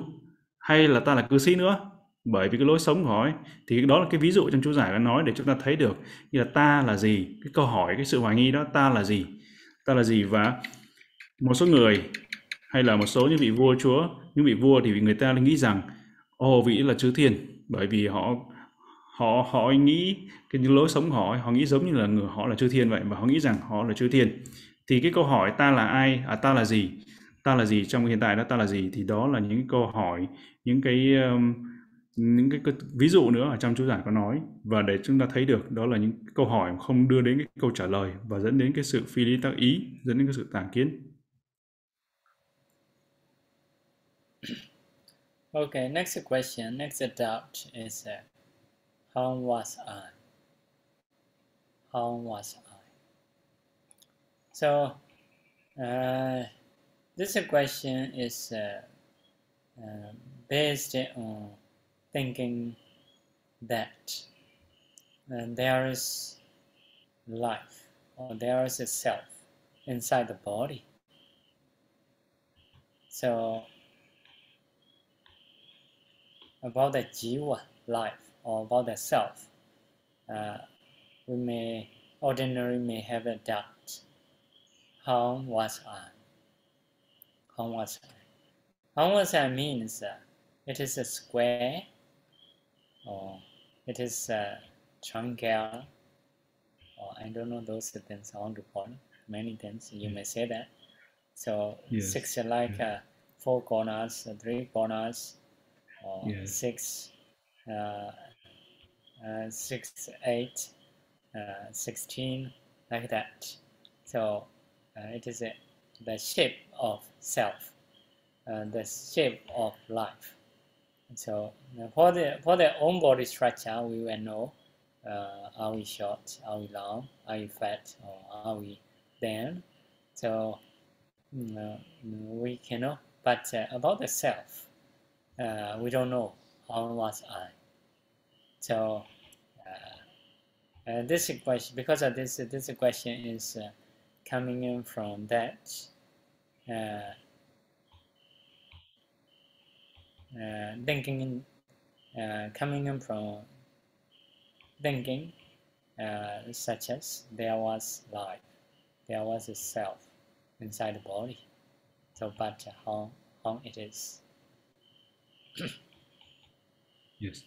hay là ta là cư sĩ nữa. Bởi vì cái lối sống của họ ấy, thì đó là cái ví dụ trong chú giải đã nói để chúng ta thấy được như là ta là gì cái câu hỏi cái sự hoài nghi đó ta là gì ta là gì. Và một số người hay là một số những vị vua chúa những vị vua thì người ta nghĩ rằng ồ vị là chư thiên. Bởi vì họ họ họ nghĩ cái lối sống của họ họ nghĩ giống như là người họ là chư thiên vậy và họ nghĩ rằng họ là chư thiên. Thì cái câu hỏi ta là ai à ta là gì ta là gì trong hiện tại đó ta là gì thì đó là những câu hỏi những cái um, những cái, cái ví dụ nữa ở trong chú giải có nói. Và để chúng ta thấy được đó là những câu hỏi không đưa đến cái câu trả lời và dẫn đến cái sự phi lý tác ý dẫn đến cái sự tà kiến. Okay, next question, next doubt is uh, how was I? How was I? So, uh, this question is uh, uh, based on thinking that uh, there is life or there is a self inside the body. So, about the jiva life or about the self, uh, we may ordinarily may have a doubt. How was I? How was I? How was I means uh, it is a square or it is a triangle or I don't know those things I want to call many things you may say that. So Yes. six like Yeah. uh, four corners, three corners, or Yeah. six, uh, uh, six, eight, uh, sixteen, like that. So it is the shape of self, the shape of life. So for the for their own body structure, we will know uh, are we short, are we long, are we fat, or are we thin. So mm, uh, we can know, but uh, about the self, uh, we don't know how was I. So uh, uh, this question, because of this, this question is uh, coming in from that. Uh, thinking in, coming in from thinking such as there was life, there was a self inside the body. So, but how how it is? Yes.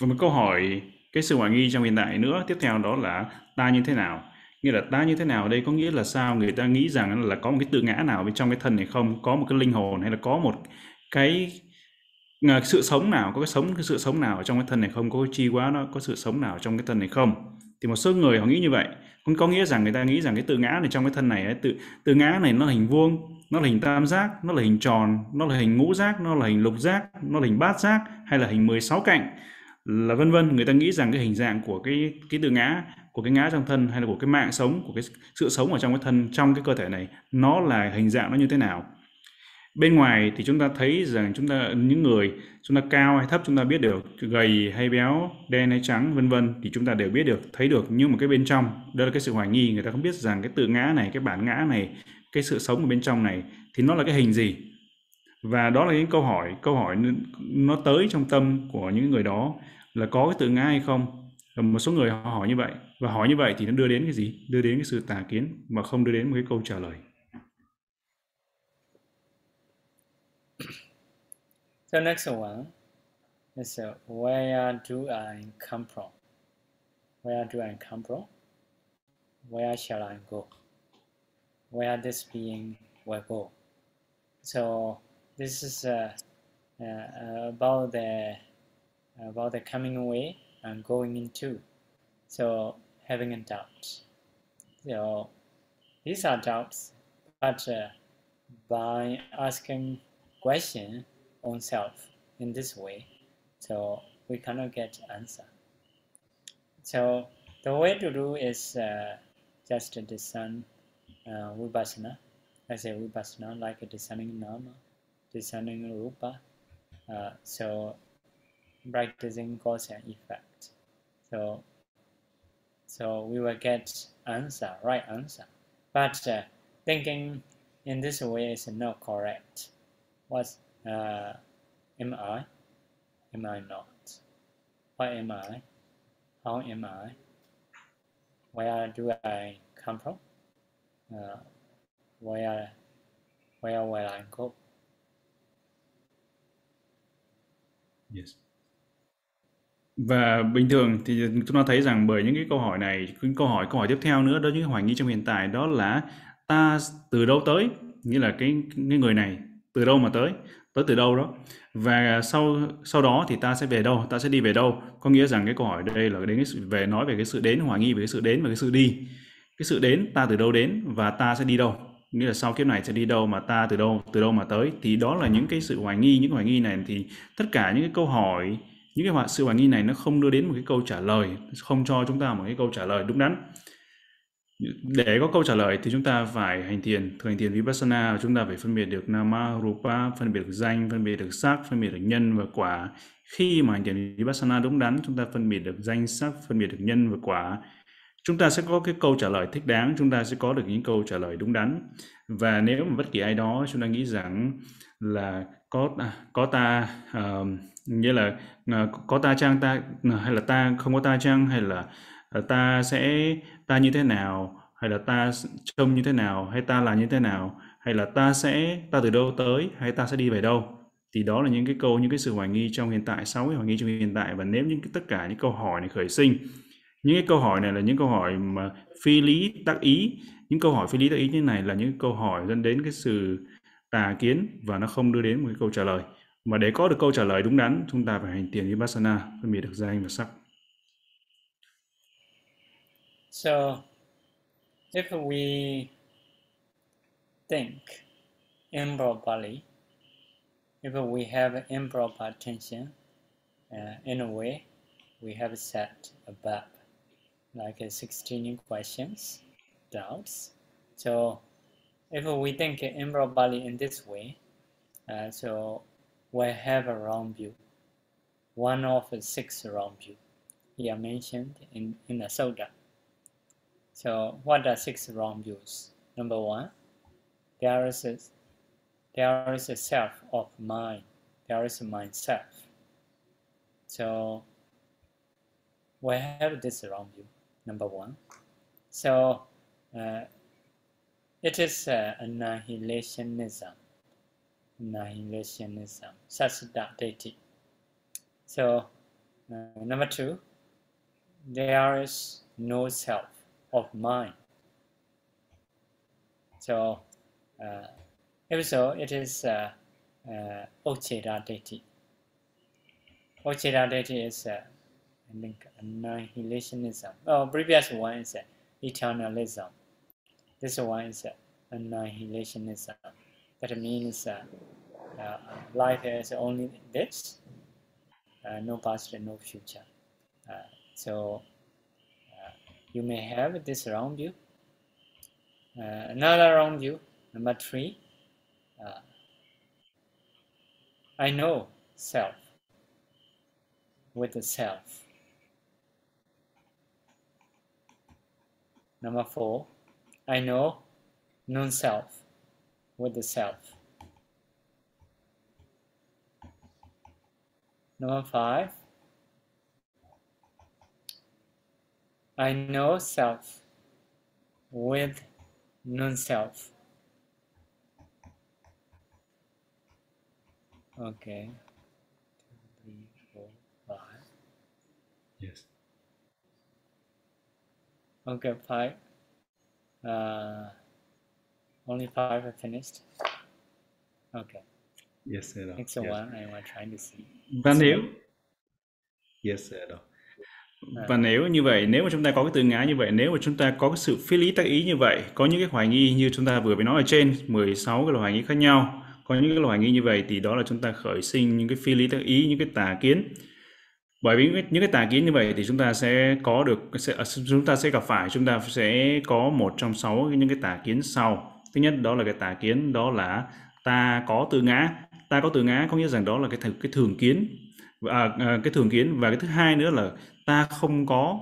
Và một câu hỏi cái sự hoài nghi trong hiện tại nữa tiếp theo đó là ta như thế nào? Nghĩa là ta như thế nào đây có nghĩa là sao? Người ta nghĩ rằng là có một cái tự ngã nào bên trong cái thân này không? Có một cái linh hồn hay là có một cái à, sự sống nào, có cái sống cái sự sống nào ở trong cái thân này không? Có cái chi quá nó có sự sống nào trong cái thân này không? Thì một số người họ nghĩ như vậy. cũng có nghĩa rằng người ta nghĩ rằng cái tự ngã này trong cái thân này ấy, tự tự ngã này nó là hình vuông, nó là hình tam giác, nó là hình tròn, nó là hình ngũ giác, nó là hình lục giác, nó là hình bát giác hay là hình 16 cạnh là vân vân người ta nghĩ rằng cái hình dạng của cái cái tự ngã của cái ngã trong thân hay là của cái mạng sống của cái sự sống ở trong cái thân trong cái cơ thể này nó là hình dạng nó như thế nào bên ngoài thì chúng ta thấy rằng chúng ta, những người chúng ta cao hay thấp chúng ta biết được, gầy hay béo, đen hay trắng, vân vân, thì chúng ta đều biết được, thấy được. Nhưng mà cái bên trong, đó là cái sự hoài nghi, người ta không biết rằng cái tự ngã này, cái bản ngã này, cái sự sống ở bên trong này, thì nó là cái hình gì? Và đó là những câu hỏi câu hỏi nó tới trong tâm của những người đó là có cái tự ngã hay không? Và một số người họ hỏi như vậy, và hỏi như vậy thì nó đưa đến cái gì? Đưa đến cái sự tà kiến, mà không đưa đến một cái câu trả lời. So next one is uh, where do I come from? Where do I come from? Where shall I go? Where this being will go? So this is uh, uh, about the about the coming away and going into. So having a doubt. So these are doubts, but uh, by asking question on self in this way, so we cannot get answer. So the way to do is uh, just discern uh, vipassana. I say vipassana like a discerning nama, discerning rupa. Uh, so practicing cause and effect. So so we will get answer, right answer. But uh, thinking in this way is not correct. What uh, am I? Am I not? What am I? How am I? Where do I come from? Uh, where where will I go? Yes. Và bình thường thì chúng ta thấy rằng bởi những cái câu hỏi này, những câu hỏi câu hỏi tiếp theo nữa đó những hoài nghi trong hiện tại đó là ta từ đâu tới, nghĩa là cái cái người này từ đâu mà tới, tới từ đâu đó. Và sau sau đó thì ta sẽ về đâu, ta sẽ đi về đâu. Có nghĩa rằng cái câu hỏi đây là đến cái sự về nói về cái sự đến hoài nghi về cái sự đến và cái sự đi. Cái sự đến ta từ đâu đến và ta sẽ đi đâu. Nghĩa là sau kiếp này sẽ đi đâu mà ta từ đâu, từ đâu mà tới thì đó là những cái sự hoài nghi, những hoài nghi này thì tất cả những cái câu hỏi những cái sự hoài nghi này nó không đưa đến một cái câu trả lời không cho chúng ta một cái câu trả lời đúng đắn để có câu trả lời thì chúng ta phải hành thiền thực hành thiền vipassana. Chúng ta phải phân biệt được nama rupa phân biệt được danh phân biệt được sắc phân biệt được nhân và quả. Khi mà hành thiền vipassana đúng đắn chúng ta phân biệt được danh sắc phân biệt được nhân và quả. Chúng ta sẽ có cái câu trả lời thích đáng chúng ta sẽ có được những câu trả lời đúng đắn. Và nếu mà bất kỳ ai đó chúng ta nghĩ rằng là có à, có ta uh, nghĩa là uh, có ta chăng ta hay là ta không có ta chăng hay là uh, ta sẽ ta như thế nào? Hay là ta trông như thế nào? Hay ta là như thế nào? Hay là ta sẽ ta từ đâu tới? Hay ta sẽ đi về đâu? Thì đó là những cái câu những cái sự hoài nghi trong hiện tại sáu cái hoài nghi trong hiện tại. Và nếu những cái, tất cả những câu hỏi này khởi sinh. Những cái câu hỏi này là những câu hỏi mà phi lý tác ý. Những câu hỏi phi lý tác ý như này là những câu hỏi dẫn đến cái sự tà kiến và nó không đưa đến một cái câu trả lời. Mà để có được câu trả lời đúng đắn, chúng ta phải hành tiền Vipassana, phân biệt được danh và sắc. So, if we think improperly, if we have improper tension, uh, in a way, we have set above, like uh, 16 questions, doubts. So, if we think improperly in this way, uh, so we have a wrong view. One of six wrong view here mentioned in, in the Sutta. So what are six wrong views? Number one, there is a, there is a self of mind. There is a mind self. So we have this wrong view, number one. So uh, it is uh, annihilationism. Annihilationism. Sasita deity. So, uh, number two, there is no self of mind. So, uh, if so, it is uh, uh, Ocheda deity. Ocheda deity is uh, I think annihilationism. Oh, previous one is uh, eternalism. This one is annihilationism. That means uh, uh, life is only this, uh, no past and no future. Uh, so uh, you may have this wrong view. Uh, another wrong view, number three. I know self with the self. Number four, I know non-self with the self. Number five, I know self with non-self. Okay. Two, three, four, five. Yes. Okay, five. Uh, only five are finished. Okay. Yes, sir. Next yes. one I was trying to see. Nếu Yes, sir. À. Và nếu như vậy, nếu mà chúng ta có cái từ ngã như vậy, nếu mà chúng ta có cái sự phi lý tác ý như vậy, có những cái hoài nghi như chúng ta vừa mới nói ở trên, 16 cái loại hoài nghi khác nhau, có những cái loại hoài nghi như vậy thì đó là chúng ta khởi sinh những cái phi lý tác ý, những cái tà kiến. bởi vì những cái tà kiến như vậy thì chúng ta sẽ có được sẽ, à, chúng ta sẽ gặp phải chúng ta sẽ có một trong sáu những cái tà kiến sau. Thứ nhất đó là cái tà kiến đó là ta có từ ngã. Ta có từ ngã có nghĩa rằng đó là cái cái thường kiến. À, cái thường kiến. Và cái thứ hai nữa là ta không có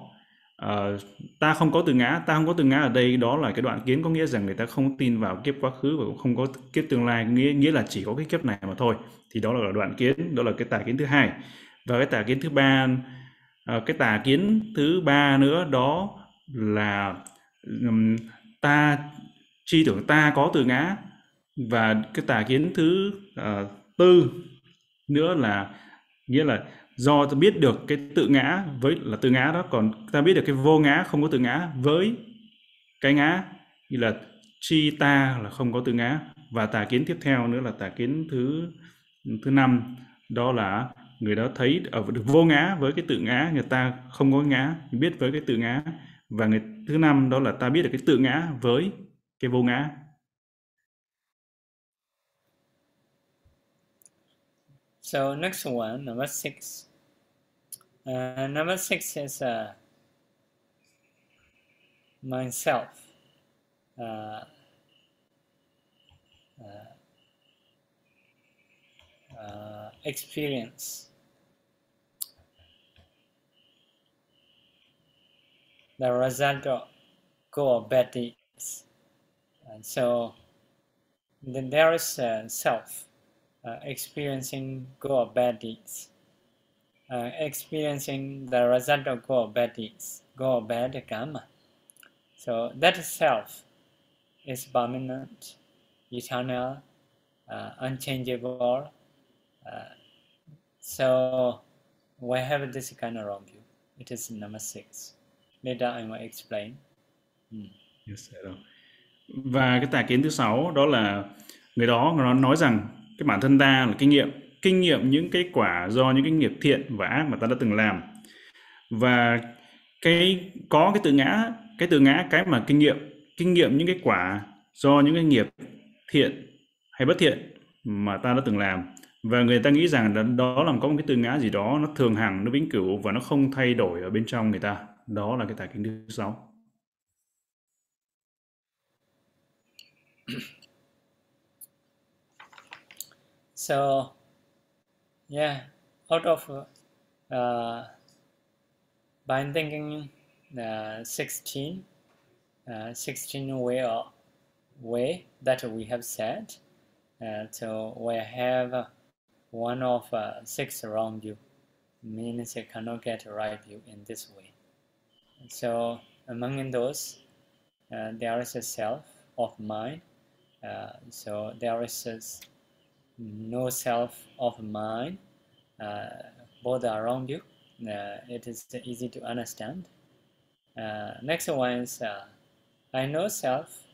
uh, ta không có từ ngã ta không có từ ngã ở đây đó là cái đoạn kiến có nghĩa rằng người ta không tin vào kiếp quá khứ và cũng không có kiếp tương lai nghĩa nghĩa là chỉ có cái kiếp này mà thôi. Thì đó là đoạn kiến đó là cái tà kiến thứ hai. Và cái tà kiến thứ ba uh, cái tà kiến thứ ba nữa đó là um, ta chi tưởng ta có từ ngã. Và cái tà kiến thứ uh, tư nữa là nghĩa là do ta biết được cái tự ngã với là tự ngã đó còn ta biết được cái vô ngã không có tự ngã với cái ngã như là chi ta là không có tự ngã. Và tà kiến tiếp theo nữa là tà kiến thứ thứ năm đó là người đó thấy ở được vô ngã với cái tự ngã người ta không có ngã biết với cái tự ngã. Và người thứ năm đó là ta biết được cái tự ngã với cái vô ngã. So next one, number six. Uh, number six is uh, myself. Uh, uh, uh, experience. The result of good or bad deeds. And so then there is self experiencing good or bad deeds. Uh, experiencing the result of go bad deeds, go bad karma. So that self is permanent, eternal, uh, unchangeable. Uh, so we have this kind of wrong view. It is number six. Later I will explain. Mm. Yes, Và cái tà kiến thứ sáu đó là người đó nó nói rằng cái bản thân ta là kinh nghiệm kinh nghiệm, những cái quả do những cái nghiệp thiện và ác mà ta đã từng làm. Và cái, có cái từ ngã, cái từ ngã, cái mà kinh nghiệm kinh nghiệm những cái quả do những cái nghiệp thiện hay bất thiện mà ta đã từng làm. Và người ta nghĩ rằng đó là có một cái từ ngã gì đó nó thường hằng, nó vĩnh cửu và nó không thay đổi ở bên trong người ta. Đó là cái tài kinh thứ sáu so yeah out of uh, thinking uh, 16 uh, 16 way or way that we have said uh, so we have one of uh, six wrong view means you cannot get right view in this way. So among those uh, there is a self of mind so there is a no self of mind. Uh, both view. Uh, it is easy to understand. Uh, next one is uh, I know self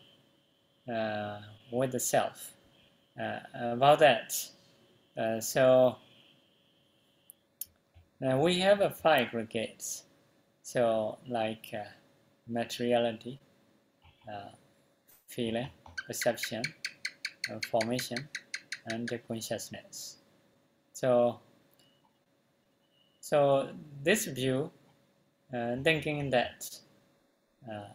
uh, with the self. Uh, about that, so we have a five aggregates. So like materiality, feeling, perception, formation, and the consciousness. So, so this view, uh, thinking that uh,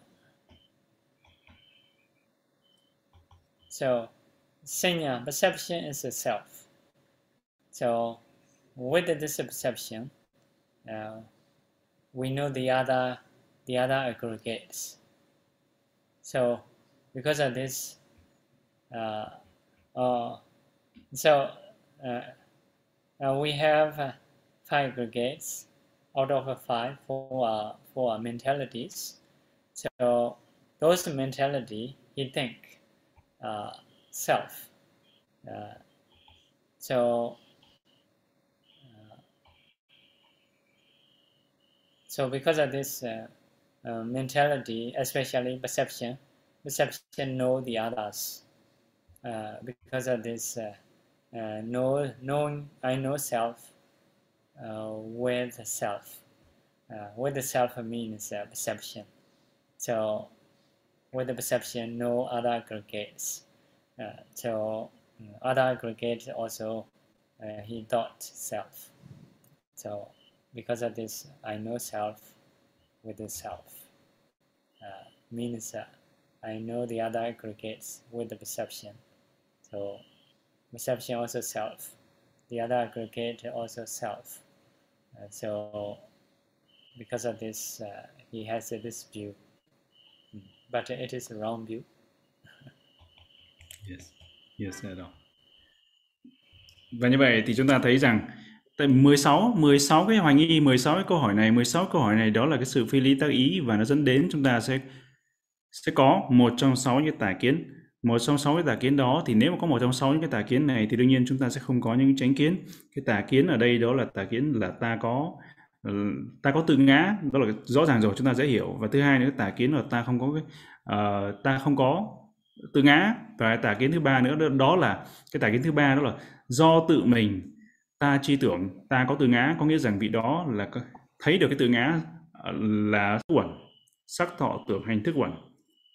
so senya perception is a self. So with this perception, uh, we know the other the other aggregates. So because of this, uh, uh, so uh, uh, we have uh, five aggregates out of five for for mentalities. So those mentality you think self. so so because of this uh, uh, mentality, especially perception, perception know the others. Uh, because of this uh, know, knowing I know self uh, with self. Uh, with the self means uh, perception. So with the perception, no other aggregates. Uh, so other aggregates also uh, he thought self. So because of this, I know self with the self. Uh, means I know the other aggregates with the perception. So perception also self. The other aggregate also self. Uh, so because of this, uh, he has uh, this view. Hmm. But it is a wrong view. Yes, yes, đó. Và như vậy thì chúng ta thấy rằng tại 16 16 cái hoài nghi, 16 cái câu hỏi này, 16 câu hỏi này đó là cái sự phi lý tác ý và nó dẫn đến chúng ta sẽ sẽ có một trong sáu những tà kiến. Một trong sáu cái tà kiến đó thì nếu mà có một trong sáu những cái tà kiến này thì đương nhiên chúng ta sẽ không có những tránh kiến. Cái tà kiến ở đây đó là tà kiến là ta có ờ, ta có tự ngã, đó là rõ ràng rồi chúng ta dễ hiểu. Và thứ hai nữa tà kiến là ta không có cái uh, ta không có tự ngã và tà kiến thứ ba nữa đó là cái tà kiến thứ ba đó là do tự mình ta chi tưởng ta có tự ngã có nghĩa rằng vị đó là thấy được cái tự ngã ờ, là thức uẩn sắc thọ tưởng hành thức uẩn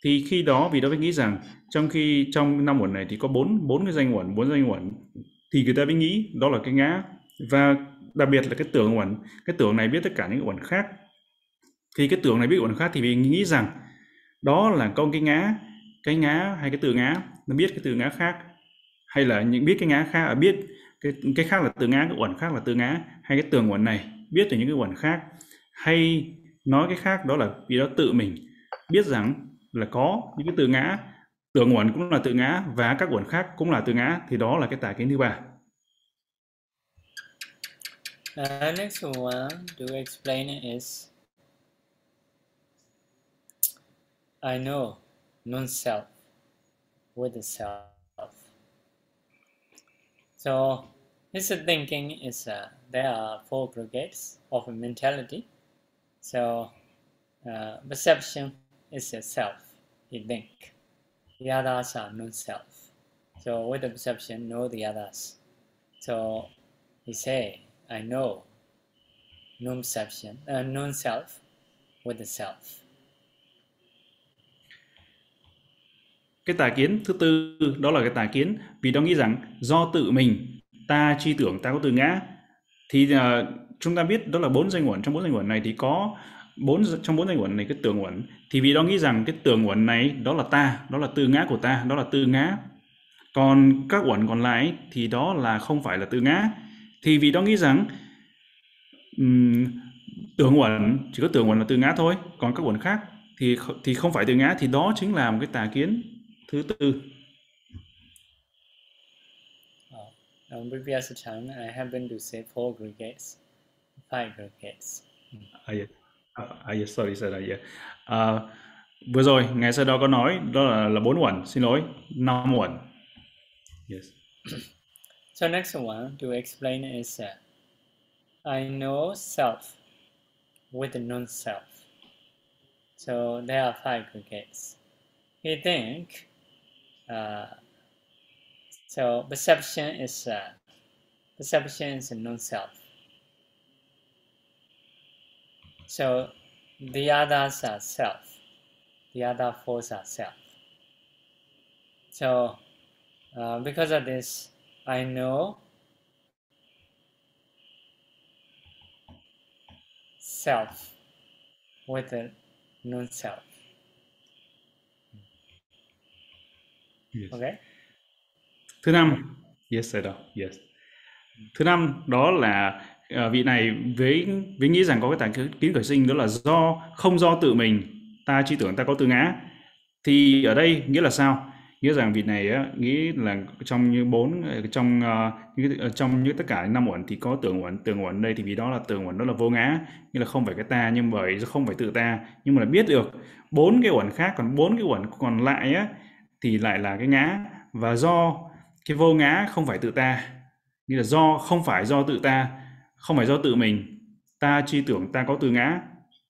thì khi đó vì đó mới nghĩ rằng trong khi trong năm uẩn này thì có bốn bốn cái danh uẩn bốn danh uẩn thì người ta mới nghĩ đó là cái ngã. Và đặc biệt là cái tưởng uẩn cái tưởng này biết tất cả những uẩn khác. Thì cái tưởng này biết uẩn khác thì mình nghĩ rằng đó là con cái ngã cái ngã hay cái từ ngã nó biết cái từ ngã khác. Hay là những biết cái ngã khác ở à, biết cái cái khác là từ ngã cái uẩn khác là từ ngã hay cái tường uẩn này biết từ những cái uẩn khác. Hay nói cái khác đó là vì đó tự mình biết rằng là có những cái từ ngã tưởng uẩn cũng là tự ngã và các uẩn khác cũng là tự ngã thì đó là cái tài kiến thứ ba Uh, next one to explain is I know non-self with the self. So this thinking is uh, there are four aggregates of mentality. So uh, perception is a self, you think. The others are non-self. So with the perception, know the others. So he say, I know non-perception, uh, non-self with the self. cái tà kiến thứ tư đó là cái tà kiến vì nó nghĩ rằng do tự mình ta chi tưởng ta có tự ngã thì uh, chúng ta biết đó là bốn danh uẩn trong bốn danh uẩn này thì có bốn trong bốn danh uẩn này cái tưởng uẩn thì vì đó nghĩ rằng cái tưởng uẩn này đó là ta đó là tự ngã của ta đó là tự ngã. Còn các uẩn còn lại thì đó là không phải là tự ngã. Thì vì đó nghĩ rằng um, tưởng uẩn chỉ có tưởng uẩn là tự ngã thôi còn các uẩn khác thì thì không phải tự ngã thì đó chính là một cái tà kiến thứ tư. On previous time I happen to say four aggregates five aggregates ah, yeah. Ah, yeah, sorry sorry yeah. uh, vừa rồi ngày sau đó có nói đó là là bốn uẩn xin lỗi năm uẩn yes. So next one to explain is uh, I know self with the non-self. So there are five aggregates. He think uh, so perception is uh, perception is non-self. So the others are self. The other force are self. So uh, because of this, I know self with a non-self. Yes. Okay. Thứ năm, yes sir, yes. Thứ năm đó là uh, vị này với với nghĩ rằng có cái tà kiến khởi sinh đó là do không do tự mình ta chi tưởng ta có tự ngã. Thì ở đây nghĩa là sao? Nghĩa rằng vị này á, nghĩ là trong như bốn ờ, trong uh, trong như tất cả năm uẩn thì có tưởng uẩn tưởng uẩn đây thì vì đó là tưởng uẩn đó là vô ngã. Nghĩa là không phải cái ta nhưng bởi không phải tự ta. Nhưng mà là biết được bốn cái uẩn khác còn bốn cái uẩn còn lại á thì lại là cái ngã. Và do cái vô ngã không phải tự ta nghĩa là do không phải do tự ta không phải do tự mình ta chi tưởng ta có tư ngã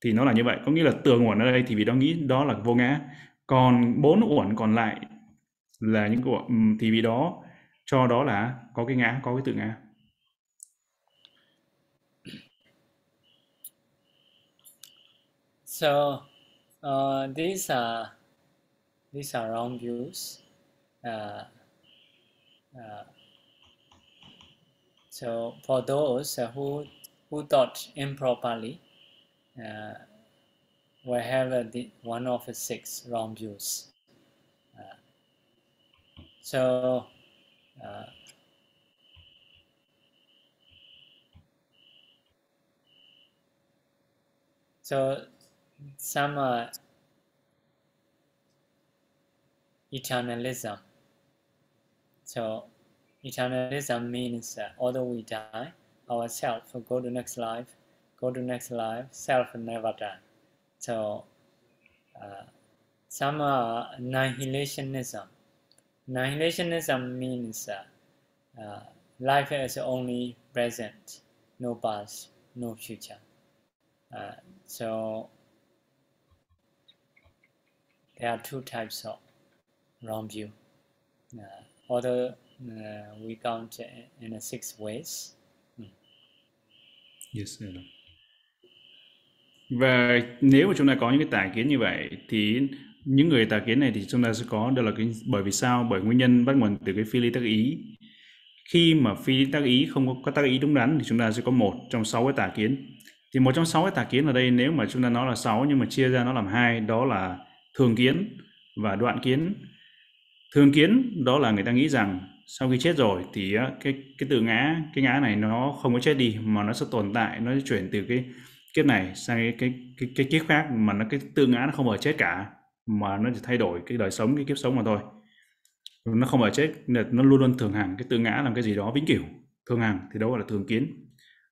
thì nó là như vậy. Có nghĩa là tường uẩn ở đây thì vì đó nghĩ đó là vô ngã. Còn bốn uẩn còn lại là những của thì vì đó cho đó là có cái ngã có cái tự ngã. So uh, these are these are wrong views. Uh, uh, so for those who who thought improperly uh, have uh, the one of the six wrong views. Uh, so, uh, so some uh, eternalism. So eternalism means that although we die, ourself will go to next life, go to next life, self never die. So uh, some uh, annihilationism. Annihilationism means uh, uh, life is only present, no past, no future. Uh, so there are two types of wrong view. Uh, although uh, we count in a six ways. Yes, sir. Và nếu mà chúng ta có những cái tà kiến như vậy thì những người tà kiến này thì chúng ta sẽ có đó là cái bởi vì sao? Bởi nguyên nhân bắt nguồn từ cái phi lý tác ý. Khi mà phi lý tác ý không có, có tác ý đúng đắn thì chúng ta sẽ có một trong sáu cái tà kiến. Thì một trong sáu cái tà kiến ở đây nếu mà chúng ta nói là sáu nhưng mà chia ra nó làm hai đó là thường kiến và đoạn kiến. Thường kiến đó là người ta nghĩ rằng sau khi chết rồi thì cái cái từ ngã cái ngã này nó không có chết đi mà nó sẽ tồn tại nó sẽ chuyển từ cái kiếp này sang cái cái cái, cái kiếp khác mà nó cái từ ngã nó không ở chết cả mà nó chỉ thay đổi cái đời sống cái kiếp sống mà thôi. Nó không ở chết nó luôn luôn thường hằng cái từ ngã làm cái gì đó vĩnh cửu thường hằng thì đó gọi là thường kiến.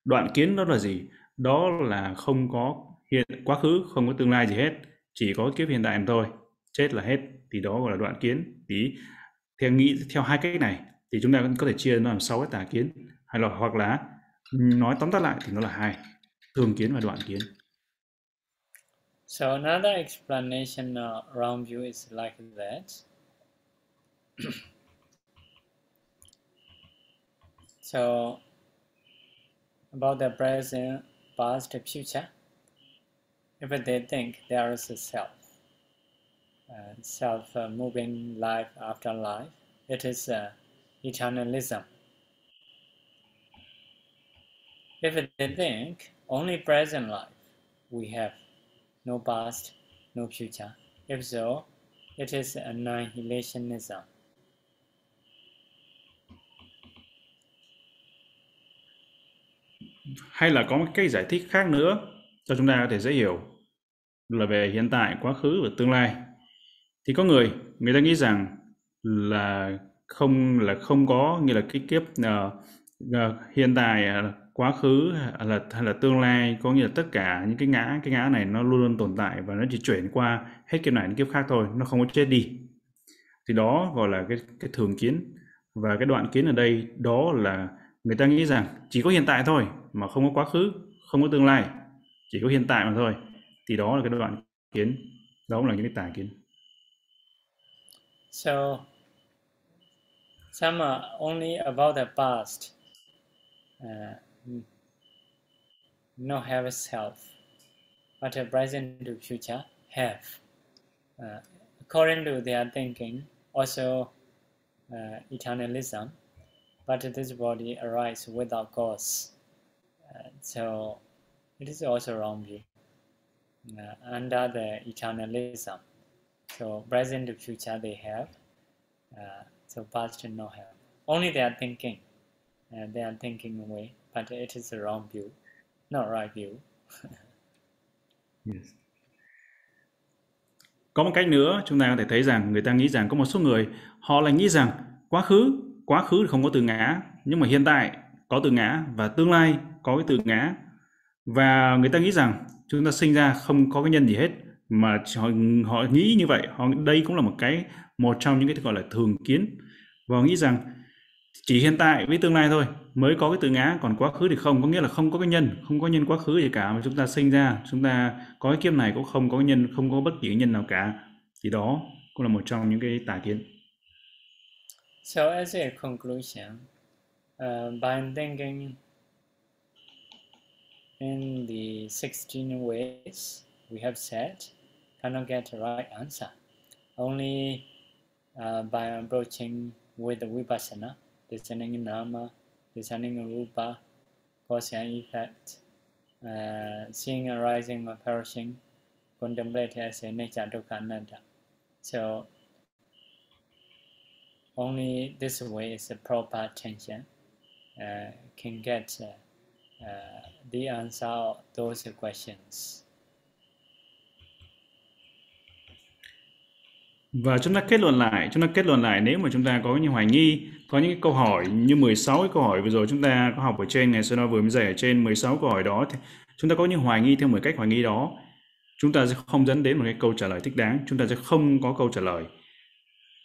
Đoạn kiến đó là gì? Đó là không có hiện quá khứ không có tương lai gì hết chỉ có kiếp hiện tại mà thôi chết là hết thì đó gọi là đoạn kiến. Thì theo nghĩ theo hai cách này thì chúng ta có thể chia nó làm sáu cái tà kiến hay là hoặc là nói tóm tắt lại thì nó là hai thường kiến và đoạn kiến So another explanation around you is like that. so about the present, past, future, if they think there is a self, Uh, self-moving uh, life after life, it is uh, eternalism. If they think only present life we have, no past, no future, if so, it is annihilationism. Hay là có một cái giải thích khác nữa cho chúng ta có thể dễ hiểu là về hiện tại, quá khứ và tương lai. Thì có người, người ta nghĩ rằng là không là không có như là cái kiếp uh, uh, hiện tại uh, quá khứ hay là hay là tương lai có nghĩa là tất cả những cái ngã cái ngã này nó luôn luôn tồn tại và nó chỉ chuyển qua hết kiếp này đến kiếp khác thôi nó không có chết đi. Thì đó gọi là cái cái thường kiến. Và cái đoạn kiến ở đây đó là người ta nghĩ rằng chỉ có hiện tại thôi mà không có quá khứ không có tương lai chỉ có hiện tại mà thôi. Thì đó là cái đoạn kiến. Đó cũng là những cái tà kiến. So some are only about the past. Uh, no have self, but the present to future have. Uh, according to their thinking, also uh, eternalism, but this body arises without cause. Uh, so it is also wrong view. Uh, under the eternalism, so present and future they have, uh, so past and no have. Only they are thinking, uh, they are thinking away, but it is a wrong view, not right view. Yes. Có một cách nữa chúng ta có thể thấy rằng người ta nghĩ rằng có một số người họ lại nghĩ rằng quá khứ quá khứ không có từ ngã nhưng mà hiện tại có từ ngã và tương lai có cái từ ngã và người ta nghĩ rằng chúng ta sinh ra không có cái nhân gì hết mà họ họ nghĩ như vậy. Họ đây cũng là một cái một trong những cái gọi là thường kiến. Và họ nghĩ rằng chỉ hiện tại với tương lai thôi mới có cái từ ngã còn quá khứ thì không. Có nghĩa là không có cái nhân không có nhân quá khứ gì cả. Mà chúng ta sinh ra chúng ta có cái kiếp này cũng không có nhân không có bất kỳ nhân nào cả. Thì đó cũng là một trong những cái tà kiến. So as a conclusion, uh, by thinking in the 16 ways we have said, cannot get the right answer. Only uh, by approaching with the vipassana, discerning nama, discerning rupa, cause and effect, uh, seeing arising or perishing, contemplate as a nature dukkha anatta. So only this way is a proper attention uh, can get uh, uh, the answer of those questions. Và chúng ta kết luận lại, chúng ta kết luận lại nếu mà chúng ta có những hoài nghi, có những câu hỏi như 16 cái câu hỏi vừa rồi chúng ta có học ở trên ngày xưa nó vừa mới dạy ở trên 16 câu hỏi đó thì chúng ta có những hoài nghi theo 10 cách hoài nghi đó, chúng ta sẽ không dẫn đến một cái câu trả lời thích đáng, chúng ta sẽ không có câu trả lời.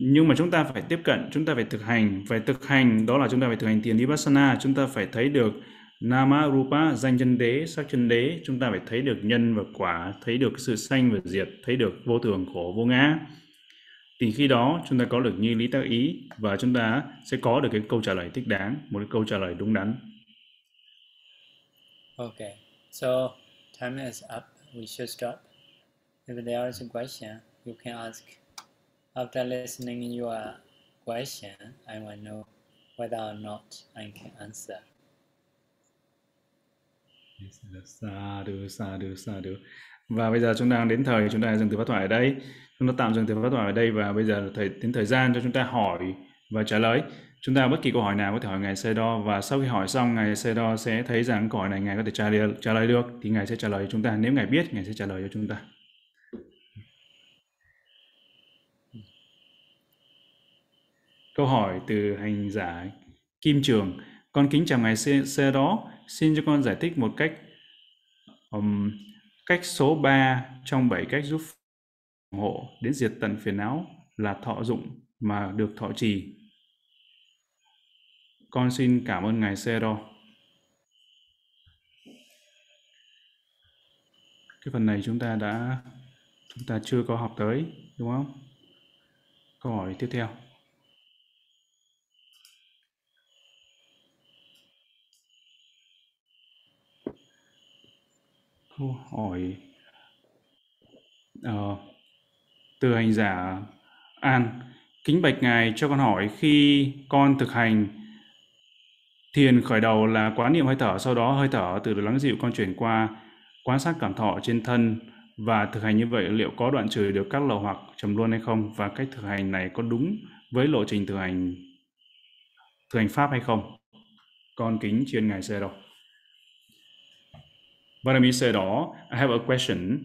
Nhưng mà chúng ta phải tiếp cận, chúng ta phải thực hành, phải thực hành đó là chúng ta phải thực hành thiền vipassana, chúng ta phải thấy được Nama Rupa danh chân đế, sắc chân đế, chúng ta phải thấy được nhân và quả, thấy được sự sanh và diệt, thấy được vô thường khổ vô ngã thì khi đó chúng ta có được như lý tác ý và chúng ta sẽ có được cái câu trả lời thích đáng một cái câu trả lời đúng đắn Okay, so time is up. We should stop. If there is a question, you can ask. After listening your question, I want to know whether or not I can answer. Sa du, sa du, sa du. Và bây giờ chúng ta đang đến thời chúng ta dừng từ phát thoại ở đây. Chúng ta tạm dừng từ phát thoại ở đây và bây giờ thời đến thời gian cho chúng ta hỏi và trả lời. Chúng ta bất kỳ câu hỏi nào có thể hỏi ngài xe Đo và sau khi hỏi xong ngài xe Đo sẽ thấy rằng câu hỏi này ngài có thể trả lời trả lời được thì ngài sẽ trả lời cho chúng ta. Nếu ngài biết ngài sẽ trả lời cho chúng ta. Câu hỏi từ hành giả Kim Trường. Con kính chào ngài xe Đo. Xin cho con giải thích một cách um, cách số 3 trong 7 cách giúp hộ đến diệt tận phiền não là thọ dụng mà được thọ trì. Con xin cảm ơn Ngài Sero. Cái phần này chúng ta đã chúng ta chưa có học tới, đúng không? Câu hỏi tiếp theo. Câu hỏi uh, từ hành giả An kính bạch ngài cho con hỏi khi con thực hành thiền khởi đầu là quán niệm hơi thở sau đó hơi thở từ lắng dịu con chuyển qua quan sát cảm thọ trên thân và thực hành như vậy liệu có đoạn trừ được các lậu hoặc trầm luân hay không? Và cách thực hành này có đúng với lộ trình thực hành thực hành pháp hay không? Con kính chuyên ngài xe đâu Vanami vâng, said, I have a question.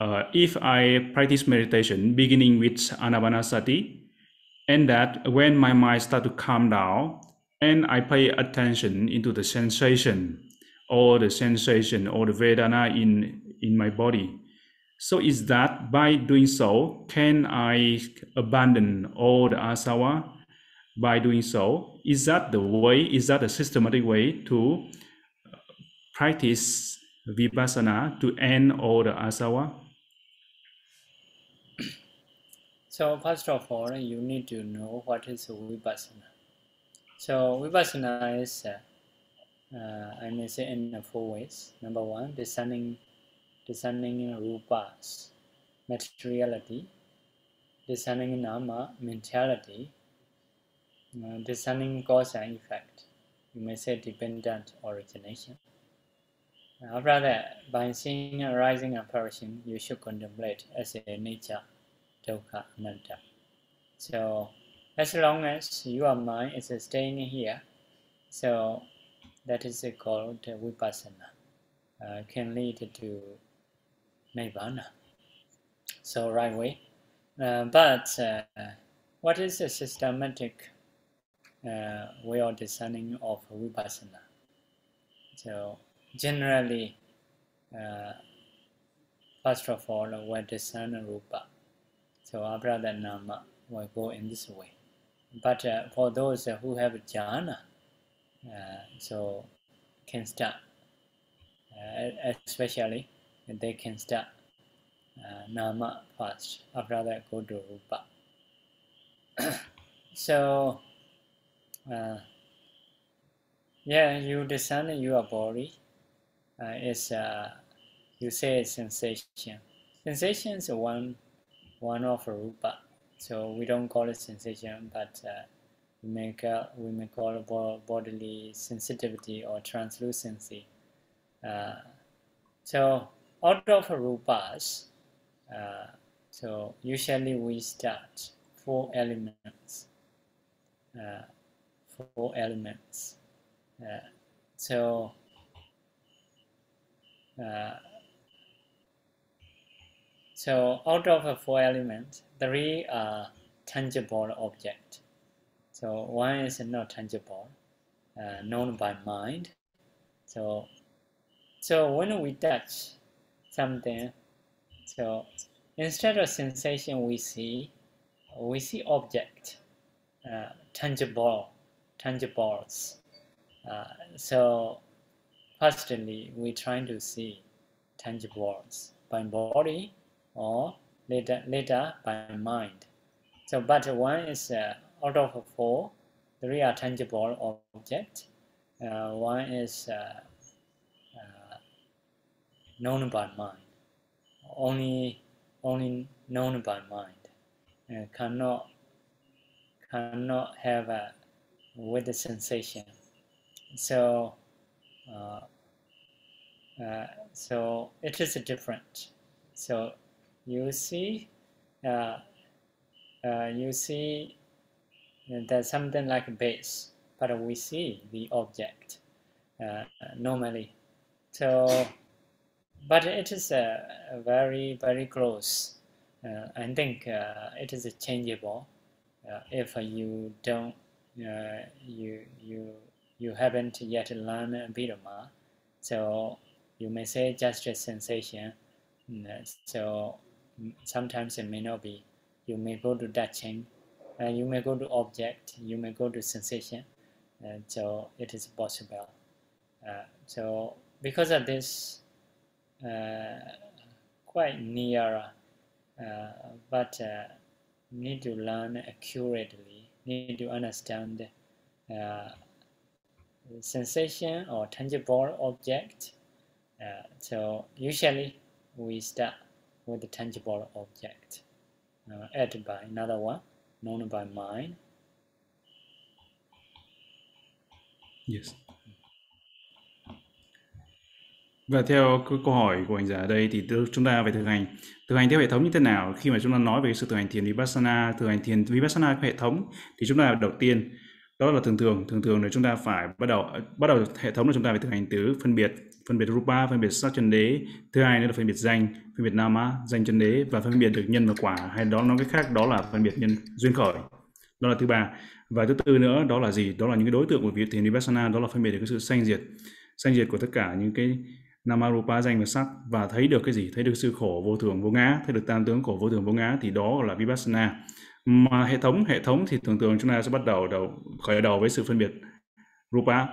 Uh, if I practice meditation beginning with anapanasati, and that when my mind start to calm down, and I pay attention into the sensation, or the sensation, or the vedana in in my body. So is that by doing so, can I abandon all the asawa? By doing so, is that the way? Is that a systematic way to practice vipassana to end all the asawa? So first of all, you need to know what is vipassana. So vipassana is, uh, I may say in four ways. Number one, discerning, discerning rupas, materiality, discerning nama, mentality, uh, discerning cause and effect. You may say dependent origination. After that, by seeing arising and perishing, you should contemplate as a nature, dukkha, anatta. So, as long as your mind is staying here, so that is called vipassana, uh, can lead to nirvana. So, right way. Uh, but uh, what is the systematic uh, way of discerning of vipassana? So, generally, uh, first of all, we discern rupa. So that, nama we go in this way. But uh, for those who have jhana, uh, so can start, uh, especially they can start uh, nama first. That, go to rupa. so, uh, yeah, you discern your body uh, is uh, you say sensation. Sensation is one one of rupa, so we don't call it sensation, but uh, we may call we may call it bodily sensitivity or translucency. Uh, so out of rupas, uh, so usually we start four elements. Uh, four elements. Uh, so uh, so out of the four elements, three are tangible object. So one is not tangible, uh, known by mind. So so when we touch something, so instead of sensation we see, we see object, uh, tangible, tangibles. Uh, so firstly, we trying to see tangibles by body or later, later by mind. So, but one is uh, out of four, three are tangible objects, Uh, one is uh, uh, known by mind. Only, only known by mind. Cannot, cannot have a with the sensation. So, uh, uh, so it is different. So you see, uh, uh, you see there's something like a base, but we see the object uh, normally. So, but it is uh, very very close. Uh, I think uh, it is changeable uh, if you don't you you you haven't yet learned Abhidhamma, so you may say just a sensation. Mm, So sometimes it may not be. You may go to touching, uh, you may go to object, you may go to sensation, and so it is possible. Uh, so because of this, uh, quite near, uh, but uh, need to learn accurately, need to understand uh, sensation or tangible object. Uh, so usually we start with the tangible object, uh, added by another one, known by mind. Yes. Và theo cái câu hỏi của anh giả ở đây thì chúng ta phải thực hành thực hành theo hệ thống như thế nào khi mà chúng ta nói về sự thực hành thiền vipassana thực hành thiền vipassana theo hệ thống thì chúng ta đầu tiên đó là thường thường thường thường là chúng ta phải bắt đầu bắt đầu hệ thống là chúng ta phải thực hành từ phân biệt phân biệt rupa, phân biệt sắc chân đế. Thứ hai nữa là phân biệt danh, phân biệt nama danh chân đế và phân biệt được nhân và quả. Hay đó, nói cách khác, đó là phân biệt nhân duyên khởi. Đó là thứ ba. Và thứ tư nữa, đó là gì? Đó là những cái đối tượng của việc thiền vipassana, đó là phân biệt được cái sự sanh diệt. Sanh diệt của tất cả những cái namarupa danh và sắc và thấy được cái gì? Thấy được sự khổ vô thường vô ngã, thấy được tam tướng khổ vô thường vô ngã thì đó là vipassana. Mà hệ thống hệ thống thì thường thường chúng ta sẽ bắt đầu đầu, khởi đầu với sự phân biệt rupa,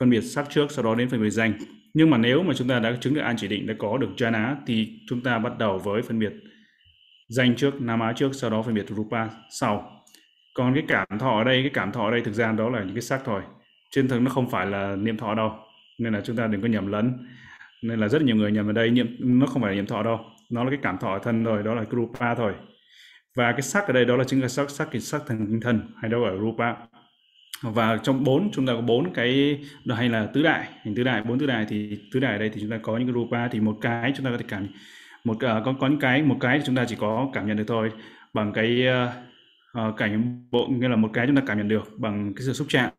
phân biệt sắc trước, sau đó đến phân biệt danh nhưng mà nếu mà chúng ta đã chứng được an chỉ định, đã có được jhana, thì chúng ta bắt đầu với phân biệt danh trước nama trước, sau đó phân biệt rupa sau. Còn cái cảm thọ ở đây, cái cảm thọ ở đây thực ra đó là những cái sắc thôi. Trên thực nó không phải là niệm thọ đâu, nên là chúng ta đừng có nhầm lẫn. Nên là rất nhiều người nhầm ở đây, niệm, nó không phải là niệm thọ đâu. Nó là cái cảm thọ ở thân thôi, đó là cái rupa thôi. Và cái sắc ở đây đó là chính là sắc sắc thì sắc thần kinh thân, hay đâu ở rupa và trong bốn chúng ta có bốn cái hay là tứ đại hình tứ đại bốn tứ đại thì tứ đại ở đây thì chúng ta có những cái rupa thì một cái chúng ta có thể cảm một uh, có có những cái một cái chúng ta chỉ có cảm nhận được thôi bằng cái uh, uh, cảnh bộ nghĩa là một cái chúng ta cảm nhận được bằng cái sự xúc chạm.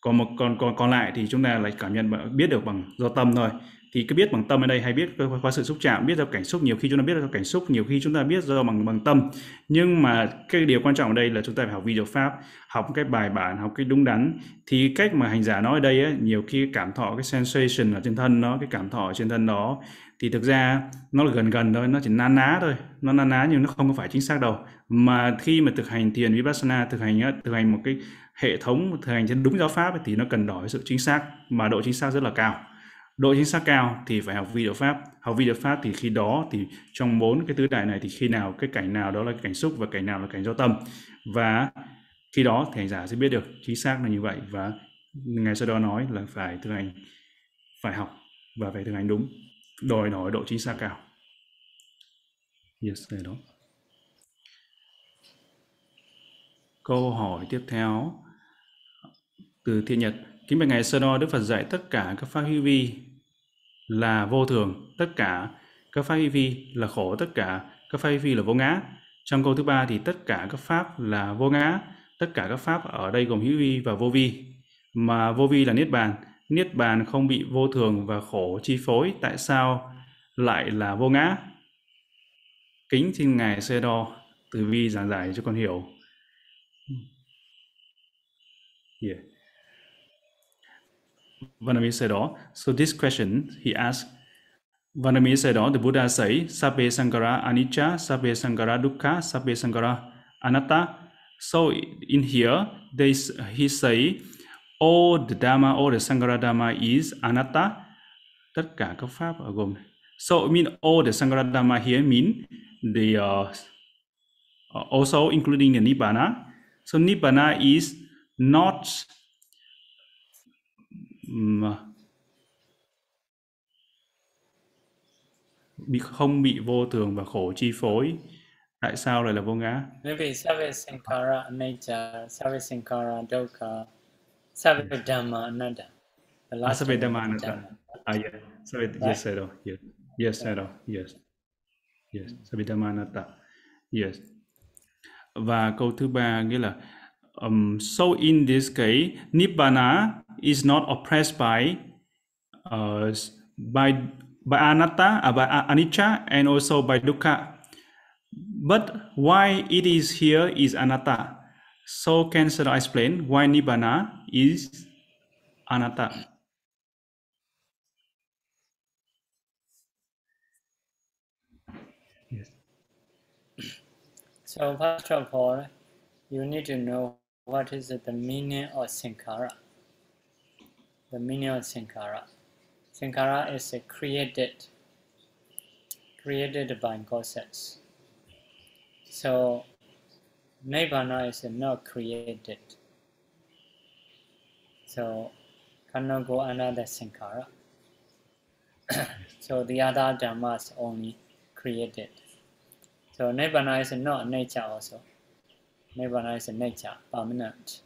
Còn một còn còn còn lại thì chúng ta lại cảm nhận biết được bằng do tâm thôi thì cái biết bằng tâm ở đây hay biết qua, sự xúc chạm biết do cảnh xúc nhiều khi chúng ta biết do cảnh xúc nhiều khi chúng ta biết do bằng bằng tâm. Nhưng mà cái điều quan trọng ở đây là chúng ta phải học video pháp học cái bài bản học cái đúng đắn. Thì cách mà hành giả nói ở đây ấy, nhiều khi cảm thọ cái sensation ở trên thân nó cái cảm thọ ở trên thân đó thì thực ra nó là gần gần thôi nó chỉ na ná thôi. Nó na ná nhưng nó không có phải chính xác đâu. Mà khi mà thực hành thiền vipassana thực hành thực hành một cái hệ thống thực hành trên đúng giáo pháp ấy, thì nó cần đòi sự chính xác mà độ chính xác rất là cao độ chính xác cao thì phải học vi video pháp. Học vi video pháp thì khi đó thì trong bốn cái tứ đại này thì khi nào cái cảnh nào đó là cảnh xúc và cảnh nào là cảnh do tâm. Và khi đó thì hành giả sẽ biết được chính xác là như vậy và ngày sau đó nói là phải thực hành, phải học và phải thực hành đúng. Đòi hỏi độ chính xác cao. Yes, đây đó. Câu hỏi tiếp theo. Từ thiên nhật kính bạch ngài sơ đo đức phật dạy tất cả các pháp hữu vi là vô thường, tất cả các pháp hữu vi là khổ, tất cả các pháp hữu vi là vô ngã. Trong câu thứ ba thì tất cả các pháp là vô ngã, tất cả các pháp ở đây gồm hữu vi và vô vi. Mà vô vi là niết bàn, niết bàn không bị vô thường và khổ chi phối, tại sao lại là vô ngã? Kính xin ngài Sơ Đo từ vi giảng giải cho con hiểu. Yeah. Vanami said đó. So this question he asked, Vanami said đó, the Buddha say, "Sabe Sankara Anicca, sabe Sankara Dukkha, sabe Sankara Anatta. So in here, they, he say, all the Dhamma, all the Sankara Dhamma is Anatta. Tất cả các pháp ở gồm. So I mean all the Sankara Dhamma here mean the uh, also including the Nibbana. So Nibbana is not bị không bị vô thường và khổ chi phối. Tại sao lại là vô ngã? Maybe Sarva Sankara Anicca, Sarva Sankara Dukkha, Sarva Dhamma Anatta. The Ah, last Sarva one, Dhamma Anatta. Ah, yeah. Right? yes, Sero. Yes, yes, Sero. Yes, yes. Sarva Dhamma Anatta. Yes. Và câu thứ ba nghĩa là um, so in this case, Nibbana is not oppressed by uh, by by anatta, uh, by anicca, and also by dukkha. But why it is here is anatta. So can Sir explain why nibbana is anatta? Yes. So first of all, you need to know what is the meaning of Sankara. The of Sankara. Sankara is a created, created by causes. So Nibbana is not created. So cannot go another Sankara. so the other Dhammas only created. So Nibbana is not nature also. Nibbana is nature, permanent.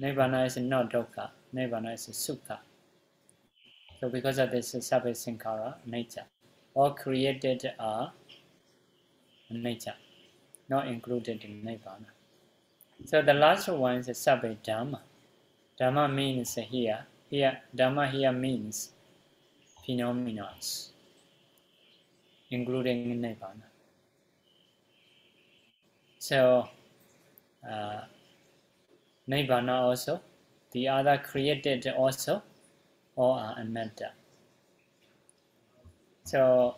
Nibbana is not dukkha. Nibbana is a sukha. So because of this Sabha Sankara, nature. All created are nature, not included in Nibbana. So the last one is Sabha Dhamma. Dhamma means here. Here, Dhamma here means phenomena, including Nibbana. So, uh, Nibbana also, the other created also, or are anatta. So,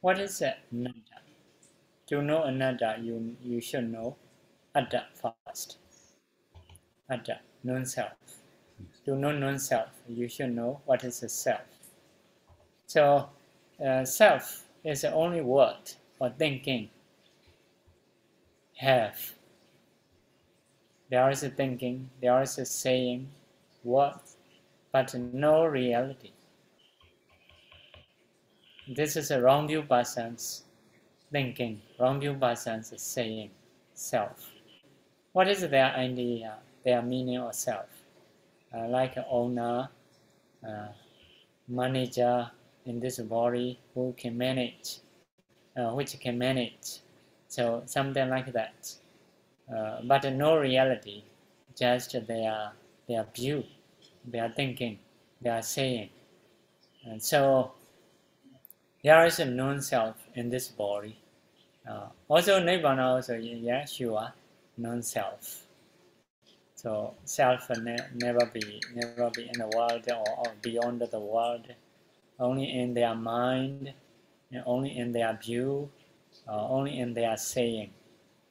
what is anatta? To know anatta, you, you should know atta first. Atta, non-self. To know non-self, you should know what is a self. So, uh, self is the only word or thinking have. There is a thinking, there is a saying, what, but no reality. This is a wrong view person's thinking, wrong view person's saying, self. What is their idea, their meaning of self? Uh, like owner, uh, manager in this body who can manage, uh, which can manage so something like that. Uh, but no reality, just their their view, their thinking, their saying. And so there is a non-self in this body. Uh, also Nibbana also yeah sure non-self. So self ne- never be never be in the world or, or beyond the world, only in their mind, only in their view, uh, only in their saying.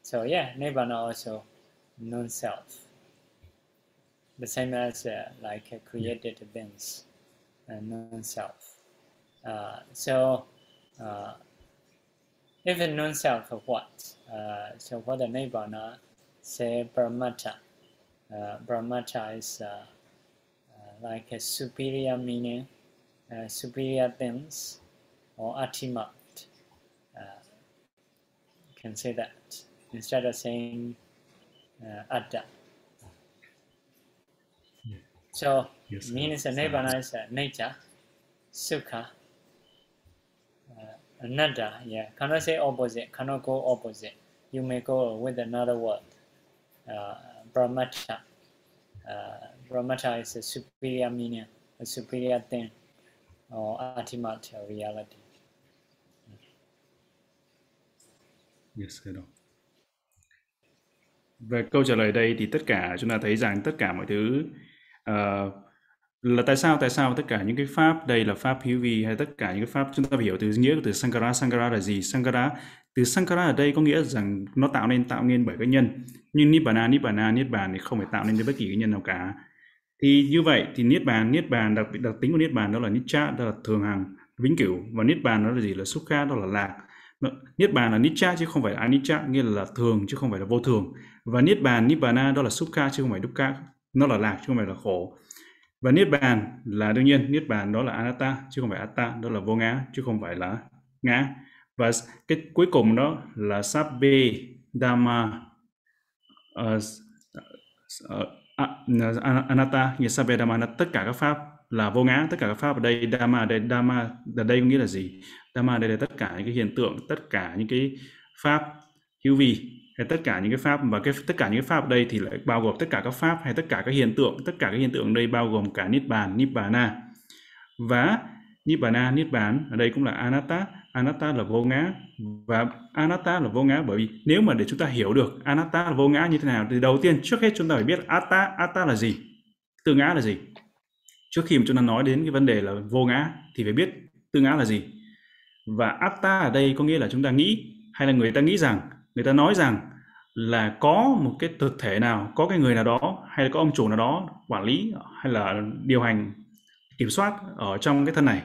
So yeah, Nibbana also non-self. The same as uh, like uh, created beings, uh, non-self. Uh, so uh, a non-self, of what? Uh, so for the Nibbana, say Brahmata. Uh, Brahmata is like a superior meaning, superior things, or ultimate. You can say that instead of saying uh, Atta. So Yes. means Nibbana is uh, nature, Sukha. Uh, anatta, yeah. Cannot say opposite, cannot go opposite. You may go with another word. Uh, brahmata. Uh, brahmata is a superior meaning, a superior thing, or ultimate reality. Yes, I know. Về câu trả lời đây thì tất cả chúng ta thấy rằng tất cả mọi thứ uh, là tại sao tại sao tất cả những cái pháp đây là pháp hữu vi hay tất cả những cái pháp chúng ta phải hiểu từ nghĩa của từ sankara? Sankara là gì? Sankara từ sankara ở đây có nghĩa rằng nó tạo nên tạo nên bởi cái nhân. Nhưng nibbana nibbana niết bàn thì không phải tạo nên bất kỳ cái nhân nào cả. Thì như vậy thì niết bàn niết bàn đặc biệt đặc tính của niết bàn đó là nitya đó là thường hằng vĩnh cửu. Và niết bàn đó là gì? Là sukha đó là lạc. Vâng, niết bàn là nitya chứ không phải là anicca nghĩa là thường chứ không phải là vô thường. Và niết bàn nibbana đó là sukha chứ không phải dukkha nó là lạc chứ không phải là khổ. Và niết bàn là đương nhiên niết bàn đó là anatta chứ không phải atta đó là vô ngã chứ không phải là ngã. Và cái cuối cùng đó là sabbe dhamma uh, uh, anatta nghĩa sabbe dhamma là tất cả các pháp là vô ngã tất cả các pháp ở đây dhamma ở đây dhamma ở đây có nghĩa là gì? Dhamma đây là tất cả những cái hiện tượng, tất cả những cái pháp hữu vi hay tất cả những cái pháp và cái, tất cả những cái pháp ở đây thì lại bao gồm tất cả các pháp hay tất cả các hiện tượng. Tất cả các hiện tượng ở đây bao gồm cả niết bàn nibbana. Và nibbana niết bàn ở đây cũng là anatta. Anatta là vô ngã. Và anatta là vô ngã bởi vì nếu mà để chúng ta hiểu được anatta là vô ngã như thế nào, thì đầu tiên trước hết chúng ta phải biết atta atta là gì tư ngã là gì. Trước khi mà chúng ta nói đến cái vấn đề là vô ngã thì phải biết tư ngã là gì và atta ở đây có nghĩa là chúng ta nghĩ, hay là người ta nghĩ rằng, người ta nói rằng là có một cái thực thể nào, có cái người nào đó, hay là có ông chủ nào đó quản lý, hay là điều hành, kiểm soát ở trong cái thân này.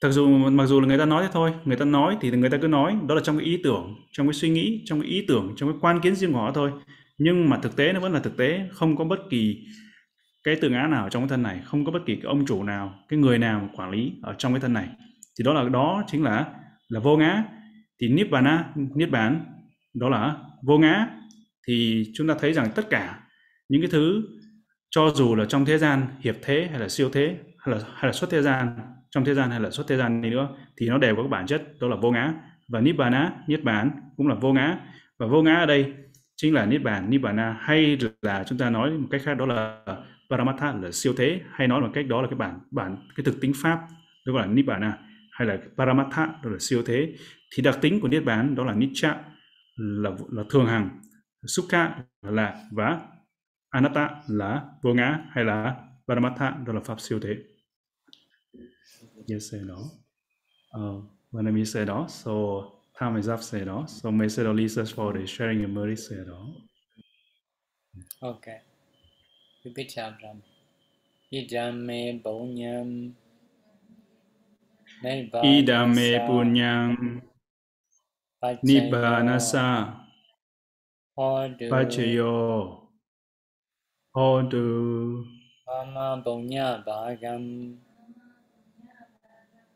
Thật dù, mặc dù là người ta nói thế thôi, người ta nói thì người ta cứ nói, đó là trong cái ý tưởng, trong cái suy nghĩ, trong cái ý tưởng, trong cái quan kiến riêng của họ thôi. Nhưng mà thực tế nó vẫn là thực tế, không có bất kỳ cái tự á nào trong cái thân này, không có bất kỳ cái ông chủ nào, cái người nào quản lý ở trong cái thân này thì đó là, đó chính là là vô ngã. Thì nibbana niết bàn đó là vô ngã. Thì chúng ta thấy rằng tất cả những cái thứ, cho dù là trong thế gian hiệp thế hay là siêu thế, hay là hay là xuất thế gian, trong thế gian hay là xuất thế gian đi nữa, thì nó đều có cái bản chất đó là vô ngã. Và nibbana niết bàn cũng là vô ngã. Và vô ngã ở đây chính là niết bàn nibbana hay là chúng ta nói một cách khác đó là paramatha là siêu thế, hay nói một cách đó là cái bản bản, cái thực tính pháp đó gọi là nibbana hay là Paramattha đó là siêu thế thì đặc tính của niết bàn đó là nitya là là thường hằng sukha là lạc và anatta là vô ngã hay là Paramattha đó là pháp siêu thế. Yes say đó. Uh, when I say đó. So time is up say đó. So may say đó Lisa for the sharing your memory say đó. Okay. Repeat chapter. Idam me bonyam. Idame punyam Nibbanasa Pachayo Hodu Mama Punya Bhagam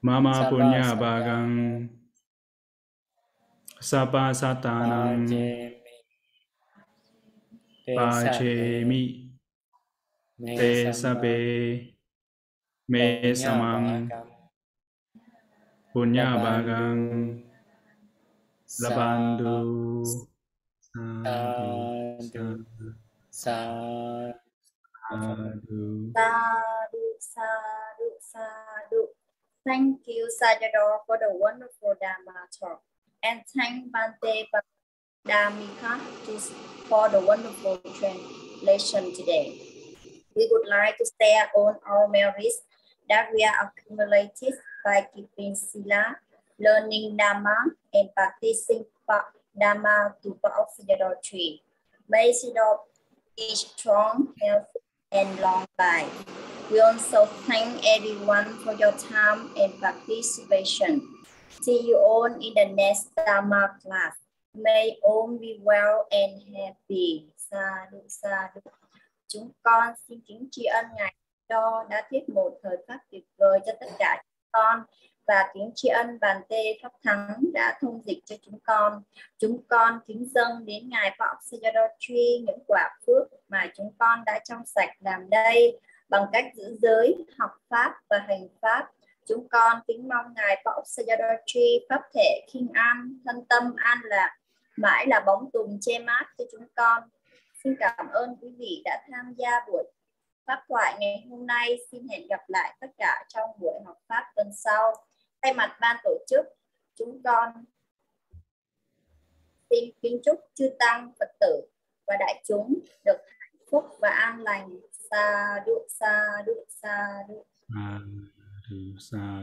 Mama Punya Bhagam Sapa Satanam. Pachemi Te Sabe Me Samang Punya Bhagam Labandu. Sadhu. Sadhu. Sadhu, sadhu, sadhu. Thank you, Sajador, for the wonderful Dharma talk. And thank Bante Damika for the wonderful translation today. We would like to stay on our merits that we are accumulated by keeping Sila learning Dhamma and practicing Dhamma to oxygen tree. May Siddha be strong, healthy, and long life. We also thank everyone for your time and participation. See you all in the next Dhamma class. May all be well and happy. Sadhu, sadhu. Chúng con xin kính tri ân Ngài cho đã thiết một thời khắc tuyệt vời cho tất cả chúng con và kính tri ân bàn tê pháp thắng đã thông dịch cho chúng con. Chúng con kính dâng đến Ngài Pháp Truy những quả phước mà chúng con đã trong sạch làm đây bằng cách giữ giới, học pháp và hành pháp Chúng con kính mong Ngài Paul Truy Pháp thể kinh an, thân tâm an lạc, mãi là bóng tùng che mát cho chúng con. Xin cảm ơn quý vị đã tham gia buổi pháp thoại ngày hôm nay. Xin hẹn gặp lại tất cả trong buổi học pháp tuần sau. Thay mặt ban tổ chức, chúng con xin kính chúc chư tăng Phật tử và đại chúng được hạnh phúc và an lành. Sa đu sa đu sa đu. Sa